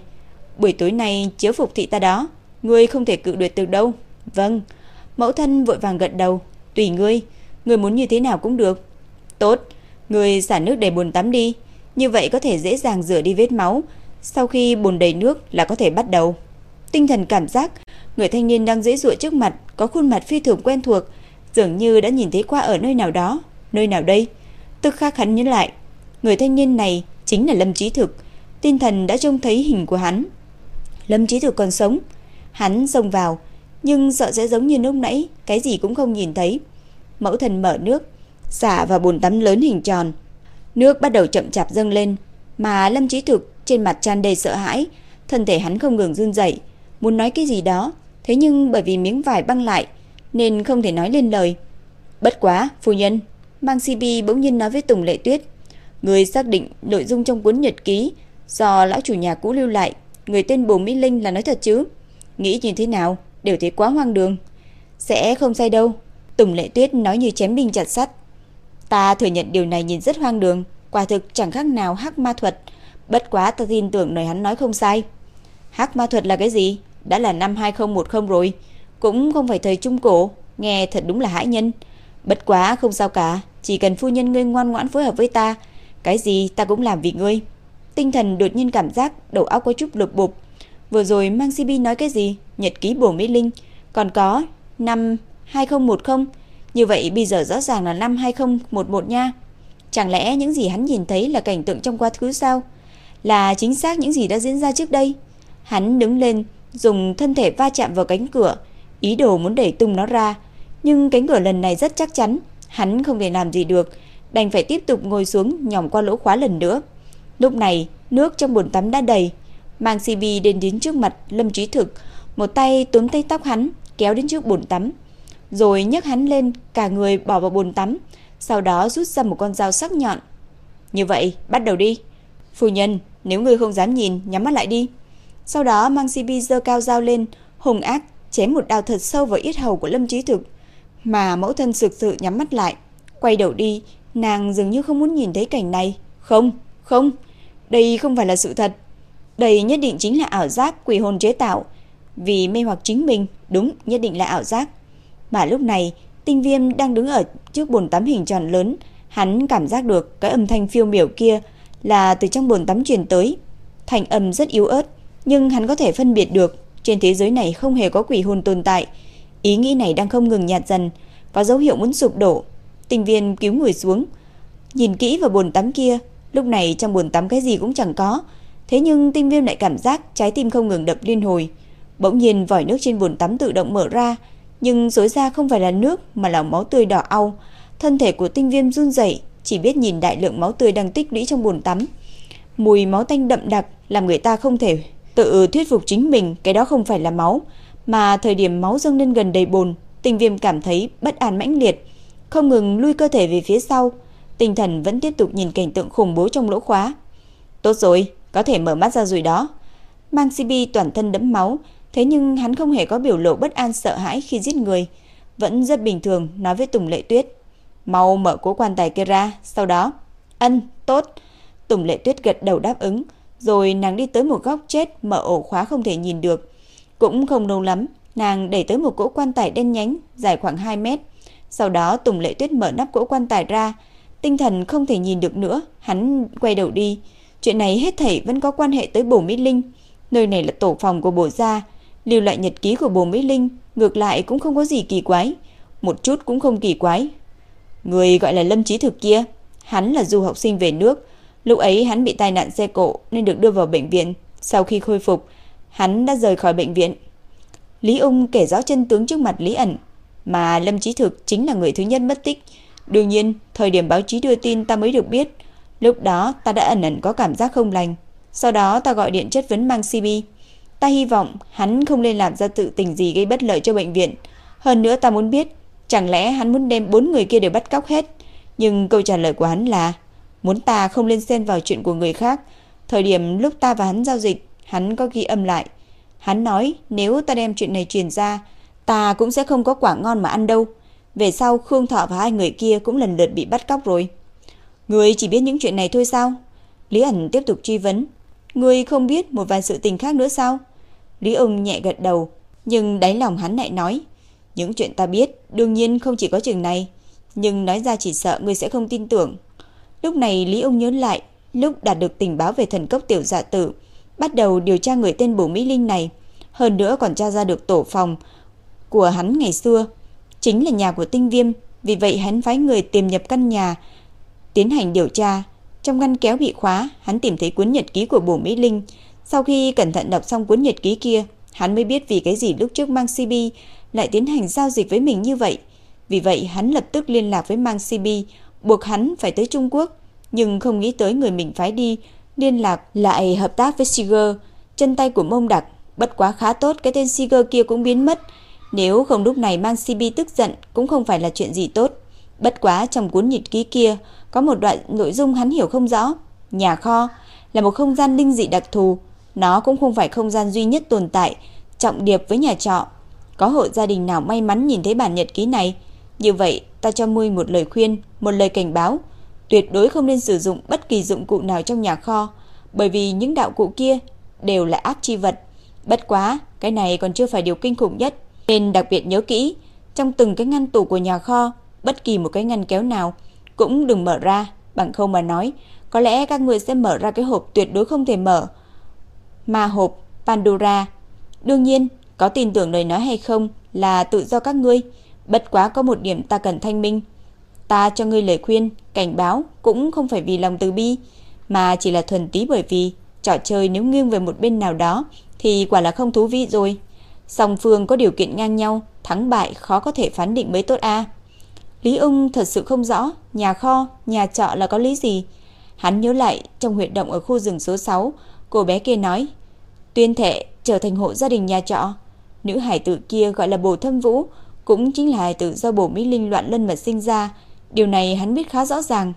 buổi tối nay chiếu phục thị ta đó, ngươi không thể cự tuyệt được đâu." "Vâng." Mẫu thân vội vàng gật đầu, "Tùy ngươi, ngươi muốn như thế nào cũng được." "Tốt, ngươi xả nước đầy bồn tắm đi, như vậy có thể dễ dàng rửa đi vết máu, sau khi bồn đầy nước là có thể bắt đầu." Tinh thần cảm giác người thanh niên đang dễ dụa trước mặt có khuôn mặt phi thường quen thuộc, dường như đã nhìn thấy qua ở nơi nào đó, nơi nào đây? Tức khắc hắn nhớ lại, người thanh niên này chính là Lâm Chí Thực, tinh thần đã trông thấy hình của hắn. Lâm Chí Thực còn sống, hắn xông vào, nhưng sợ sẽ giống như lúc nãy, cái gì cũng không nhìn thấy. Mẫu thần mở nước, xả vào bồn tắm lớn hình tròn. Nước bắt đầu chậm chạp dâng lên, mà Lâm Chí Thực trên mặt tràn đầy sợ hãi, thân thể hắn không ngừng run rẩy, muốn nói cái gì đó, thế nhưng bởi vì miếng vải băng lại nên không thể nói lên lời. Bất quá, phu nhân, Mang CB bỗng nhiên nói với Tùng Lệ Tuyết, người xác định nội dung trong cuốn nhật ký do lão chủ nhà cũ lưu lại, người tên Bồ Mỹ Linh là nói thật chứ? Nghĩ như thế nào, đều thấy quá hoang đường. Sẽ không sai đâu, Tùng Lệ Tuyết nói như chém binh chặt sắt. Ta thừa nhận điều này nhìn rất hoang đường, quả thực chẳng khác nào hắc ma thuật, bất quá ta tin tưởng lời hắn nói không sai. Hắc ma thuật là cái gì? Đã là năm 2010 rồi, cũng không phải thời trung cổ, nghe thật đúng là hãi nhân. Bất quá không sao cả, chỉ cần phu nhân ngươi ngoan ngoãn phối hợp với ta, cái gì ta cũng làm vì ngươi. Tinh thần đột nhiên cảm giác đầu óc có chút lục bụp. Vừa rồi Mang Sibi nói cái gì? Nhật ký bổ Mỹ Linh, còn có năm 2010, như vậy bây giờ rõ ràng là năm 2011 nha. Chẳng lẽ những gì hắn nhìn thấy là cảnh tượng trong quá khứ sao? Là chính xác những gì đã diễn ra trước đây? Hắn đứng lên, dùng thân thể va chạm vào cánh cửa, ý đồ muốn đẩy tung nó ra, nhưng cánh cửa lần này rất chắc chắn, hắn không thể làm gì được, đành phải tiếp tục ngồi xuống nhòm qua lỗ khóa lần nữa. Lúc này, nước trong bồn tắm đã đầy, Mang CB đến đến trước mặt Lâm Trí Thực, một tay túm tay tóc hắn, kéo đến trước bồn tắm, rồi nhấc hắn lên, cả người bỏ vào bồn tắm, sau đó rút ra một con dao sắc nhọn. Như vậy, bắt đầu đi. Phu nhân, nếu ngươi không dám nhìn, nhắm mắt lại đi. Sau đó Mang CB giơ cao dao lên, hùng ác chém một đao thật sâu vào yết hầu của Lâm Chí Thực, mà mẫu thân sực sự nhắm mắt lại, quay đầu đi, nàng dường như không muốn nhìn thấy cảnh này. Không, không, đây không phải là sự thật. Đây nhất định chính là ảo giác quỷ hồn chế tạo, vì mê hoặc chính mình, đúng, nhất định là ảo giác. Mà lúc này, Tinh Viêm đang đứng ở trước bồn tắm hình tròn lớn, hắn cảm giác được cái âm thanh phiêu miểu kia là từ trong bồn tắm truyền tới. Thành âm rất yếu ớt, nhưng hắn có thể phân biệt được trên thế giới này không hề có quỷ hồn tồn tại. Ý nghĩ này đang không ngừng nhạt dần, có dấu hiệu muốn sụp đổ. Tình viên cứu người xuống, nhìn kỹ vào bồn tắm kia, lúc này trong bồn tắm cái gì cũng chẳng có. Thế nhưng tinh viêm lại cảm giác trái tim không ngừng đập liên hồi. Bỗng nhiên vòi nước trên bồn tắm tự động mở ra, nhưng dối ra không phải là nước mà là máu tươi đỏ au. Thân thể của tinh viêm run rẩy, chỉ biết nhìn đại lượng máu tươi đang tích lũy trong bồn tắm. Mùi máu tanh đậm đặc làm người ta không thể tự thuyết phục chính mình cái đó không phải là máu, mà thời điểm máu dâng lên gần đầy bồn, tình Viêm cảm thấy bất an mãnh liệt, không ngừng lui cơ thể về phía sau, tinh thần vẫn tiếp tục nhìn cảnh tượng khủng bố trong lỗ khóa. Tốt rồi, có thể mở mắt ra rồi đó. Mang Sibi toàn thân đẫm máu, thế nhưng hắn không hề có biểu lộ bất an sợ hãi khi giết người, vẫn rất bình thường nói với Tùng Lệ Tuyết, "Mau mở cố quan tài kia ra." Sau đó, "Ân, tốt." Tùng Lệ Tuyết gật đầu đáp ứng, rồi nàng đi tới một góc chết mở ổ khóa không thể nhìn được. Cũng không lâu lắm, nàng đẩy tới một cỗ quan tài đen nhánh, dài khoảng 2 mét. Sau đó Tùng Lệ Tuyết mở nắp cỗ quan tài ra, tinh thần không thể nhìn được nữa, hắn quay đầu đi. Chuyện này hết thảy vẫn có quan hệ tới Bồ Mỹ Linh. Nơi này là tổ phòng của Bồ gia, lưu lại nhật ký của Bồ Mỹ Linh, ngược lại cũng không có gì kỳ quái, một chút cũng không kỳ quái. Người gọi là Lâm Chí Thực kia, hắn là du học sinh về nước, lúc ấy hắn bị tai nạn xe cộ nên được đưa vào bệnh viện, sau khi khôi phục, hắn đã rời khỏi bệnh viện. Lý Ung kể rõ chân tướng trước mặt Lý ẩn, mà Lâm Chí Thực chính là người thứ nhất mất tích. Đương nhiên, thời điểm báo chí đưa tin ta mới được biết, lúc đó ta đã ẩn ẩn có cảm giác không lành. Sau đó ta gọi điện chất vấn mang CB. Ta hy vọng hắn không nên làm ra tự tình gì gây bất lợi cho bệnh viện. Hơn nữa ta muốn biết, chẳng lẽ hắn muốn đem bốn người kia đều bắt cóc hết? Nhưng câu trả lời của hắn là muốn ta không lên xen vào chuyện của người khác. Thời điểm lúc ta và hắn giao dịch, hắn có ghi âm lại. Hắn nói nếu ta đem chuyện này truyền ra, ta cũng sẽ không có quả ngon mà ăn đâu. Về sau Khương Thọ và hai người kia cũng lần lượt bị bắt cóc rồi. Người chỉ biết những chuyện này thôi sao? Lý ẩn tiếp tục truy vấn. Người không biết một vài sự tình khác nữa sao? Lý ông nhẹ gật đầu, nhưng đáy lòng hắn lại nói. Những chuyện ta biết đương nhiên không chỉ có chừng này, nhưng nói ra chỉ sợ người sẽ không tin tưởng. Lúc này Lý ông nhớ lại, lúc đạt được tình báo về thần cốc tiểu dạ tử, bắt đầu điều tra người tên Bổ Mỹ Linh này, hơn nữa còn tra ra được tổ phòng của hắn ngày xưa, chính là nhà của Tinh Viêm, vì vậy hắn phái người tìm nhập căn nhà tiến hành điều tra. Trong ngăn kéo bị khóa, hắn tìm thấy cuốn nhật ký của Bổ Mỹ Linh. Sau khi cẩn thận đọc xong cuốn nhật ký kia, hắn mới biết vì cái gì lúc trước Mang CB lại tiến hành giao dịch với mình như vậy. Vì vậy hắn lập tức liên lạc với Mang CB, buộc hắn phải tới Trung Quốc. nhưng không nghĩ tới người mình phái đi liên lạc lại hợp tác với Siger. Chân tay của mông đặc, bất quá khá tốt, cái tên Siger kia cũng biến mất. Nếu không lúc này mang CB tức giận cũng không phải là chuyện gì tốt. Bất quá trong cuốn nhật ký kia có một đoạn nội dung hắn hiểu không rõ. Nhà kho là một không gian linh dị đặc thù, nó cũng không phải không gian duy nhất tồn tại, trọng điệp với nhà trọ. Có hộ gia đình nào may mắn nhìn thấy bản nhật ký này, như vậy ta cho Mui một lời khuyên, một lời cảnh báo, tuyệt đối không nên sử dụng bất kỳ dụng cụ nào trong nhà kho, bởi vì những đạo cụ kia đều là ác chi vật. Bất quá, cái này còn chưa phải điều kinh khủng nhất, nên đặc biệt nhớ kỹ, trong từng cái ngăn tủ của nhà kho, bất kỳ một cái ngăn kéo nào cũng đừng mở ra, bằng không mà nói, có lẽ các người sẽ mở ra cái hộp tuyệt đối không thể mở. Ma hộp Pandora. Đương nhiên, có tin tưởng lời nói hay không là tự do các ngươi, bất quá có một điểm ta cần thanh minh. Ta cho ngươi lời khuyên, cảnh báo cũng không phải vì lòng từ bi, mà chỉ là thuần túy bởi vì trò chơi nếu nghiêng về một bên nào đó thì quả là không thú vị rồi. Song phương có điều kiện ngang nhau, thắng bại khó có thể phán định mới tốt a. Lý Ung thật sự không rõ nhà kho, nhà trọ là có lý gì. Hắn nhớ lại trong huyệt động ở khu rừng số 6, cô bé kia nói, tuyên thệ trở thành hộ gia đình nhà trọ. Nữ hải tử kia gọi là Bồ Thâm Vũ, cũng chính là hài tử do bổ Mỹ Linh loạn lân mà sinh ra. Điều này hắn biết khá rõ ràng.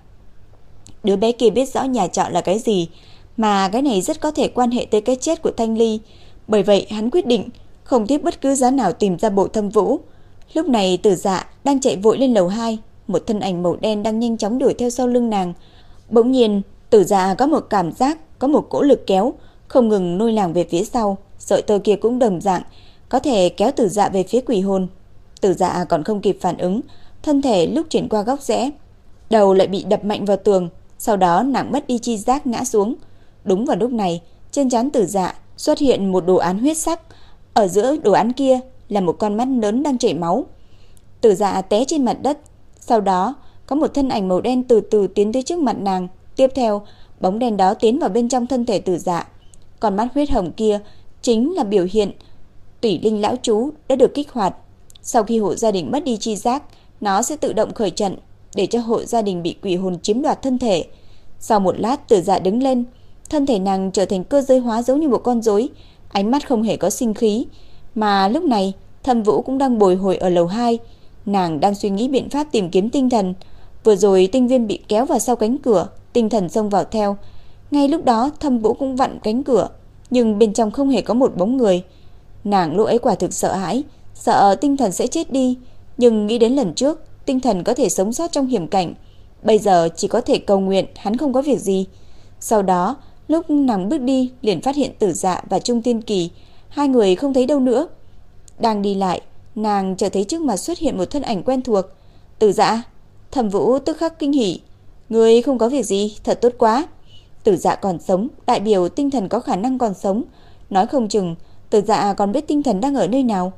Đứa bé kia biết rõ nhà trọ là cái gì, mà cái này rất có thể quan hệ tới cái chết của Thanh Ly. Bởi vậy hắn quyết định không tiếp bất cứ giá nào tìm ra Bộ Thâm Vũ. Lúc này Tử Dạ đang chạy vội lên lầu 2, một thân ảnh màu đen đang nhanh chóng đuổi theo sau lưng nàng. Bỗng nhiên, Tử Dạ có một cảm giác có một cỗ lực kéo không ngừng nuôi nàng về phía sau, sợi tơ kia cũng đồng dạng, có thể kéo Tử Dạ về phía quỷ hồn. Tử Dạ còn không kịp phản ứng, thân thể lúc chuyển qua góc rẽ, đầu lại bị đập mạnh vào tường, sau đó nàng mất đi chi giác ngã xuống. Đúng vào lúc này, trên trán Tử Dạ xuất hiện một đồ án huyết sắc, ở giữa đồ án kia là một con mắt lớn đang chảy máu. Tử Dạ té trên mặt đất, sau đó có một thân ảnh màu đen từ từ tiến tới trước mặt nàng, tiếp theo, bóng đèn đó tiến vào bên trong thân thể Tử Dạ. Con mắt huyết hồng kia chính là biểu hiện Tủy Linh lão chú đã được kích hoạt. Sau khi hộ gia đình mất đi chi giác, nó sẽ tự động khởi trận để cho hộ gia đình bị quỷ hồn chiếm đoạt thân thể. Sau một lát Tử Dạ đứng lên, thân thể nàng trở thành cơ giới hóa giống như một con rối, ánh mắt không hề có sinh khí, mà lúc này Thâm Vũ cũng đang bồi hồi ở lầu 2, nàng đang suy nghĩ biện pháp tìm kiếm tinh thần. Vừa rồi tinh viên bị kéo vào sau cánh cửa, tinh thần xông vào theo. Ngay lúc đó Thâm Vũ cũng vặn cánh cửa, nhưng bên trong không hề có một bóng người. Nàng lúc ấy quả thực sợ hãi, sợ tinh thần sẽ chết đi, nhưng nghĩ đến lần trước, tinh thần có thể sống sót trong hiểm cảnh, bây giờ chỉ có thể cầu nguyện hắn không có việc gì. Sau đó, lúc nàng bước đi, liền phát hiện Tử Dạ và Trung Tiên Kỳ, hai người không thấy đâu nữa. Đang đi lại, nàng chợt thấy trước mặt xuất hiện một thân ảnh quen thuộc. Tử Dạ, Thẩm Vũ tức khắc kinh hỉ, "Ngươi không có việc gì, thật tốt quá." Tử Dạ còn sống, đại biểu tinh thần có khả năng còn sống, nói không chừng Tử Dạ còn biết tinh thần đang ở nơi nào.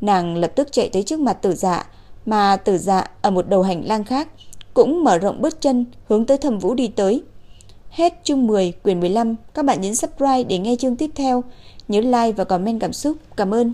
Nàng lập tức chạy tới trước mặt Tử Dạ, mà Tử Dạ ở một đầu hành lang khác cũng mở rộng bước chân hướng tới thầm Vũ đi tới. Hết chương 10, quyển 15, các bạn nhấn subscribe để nghe chương tiếp theo, nhớ like và comment cảm xúc. Cảm ơn.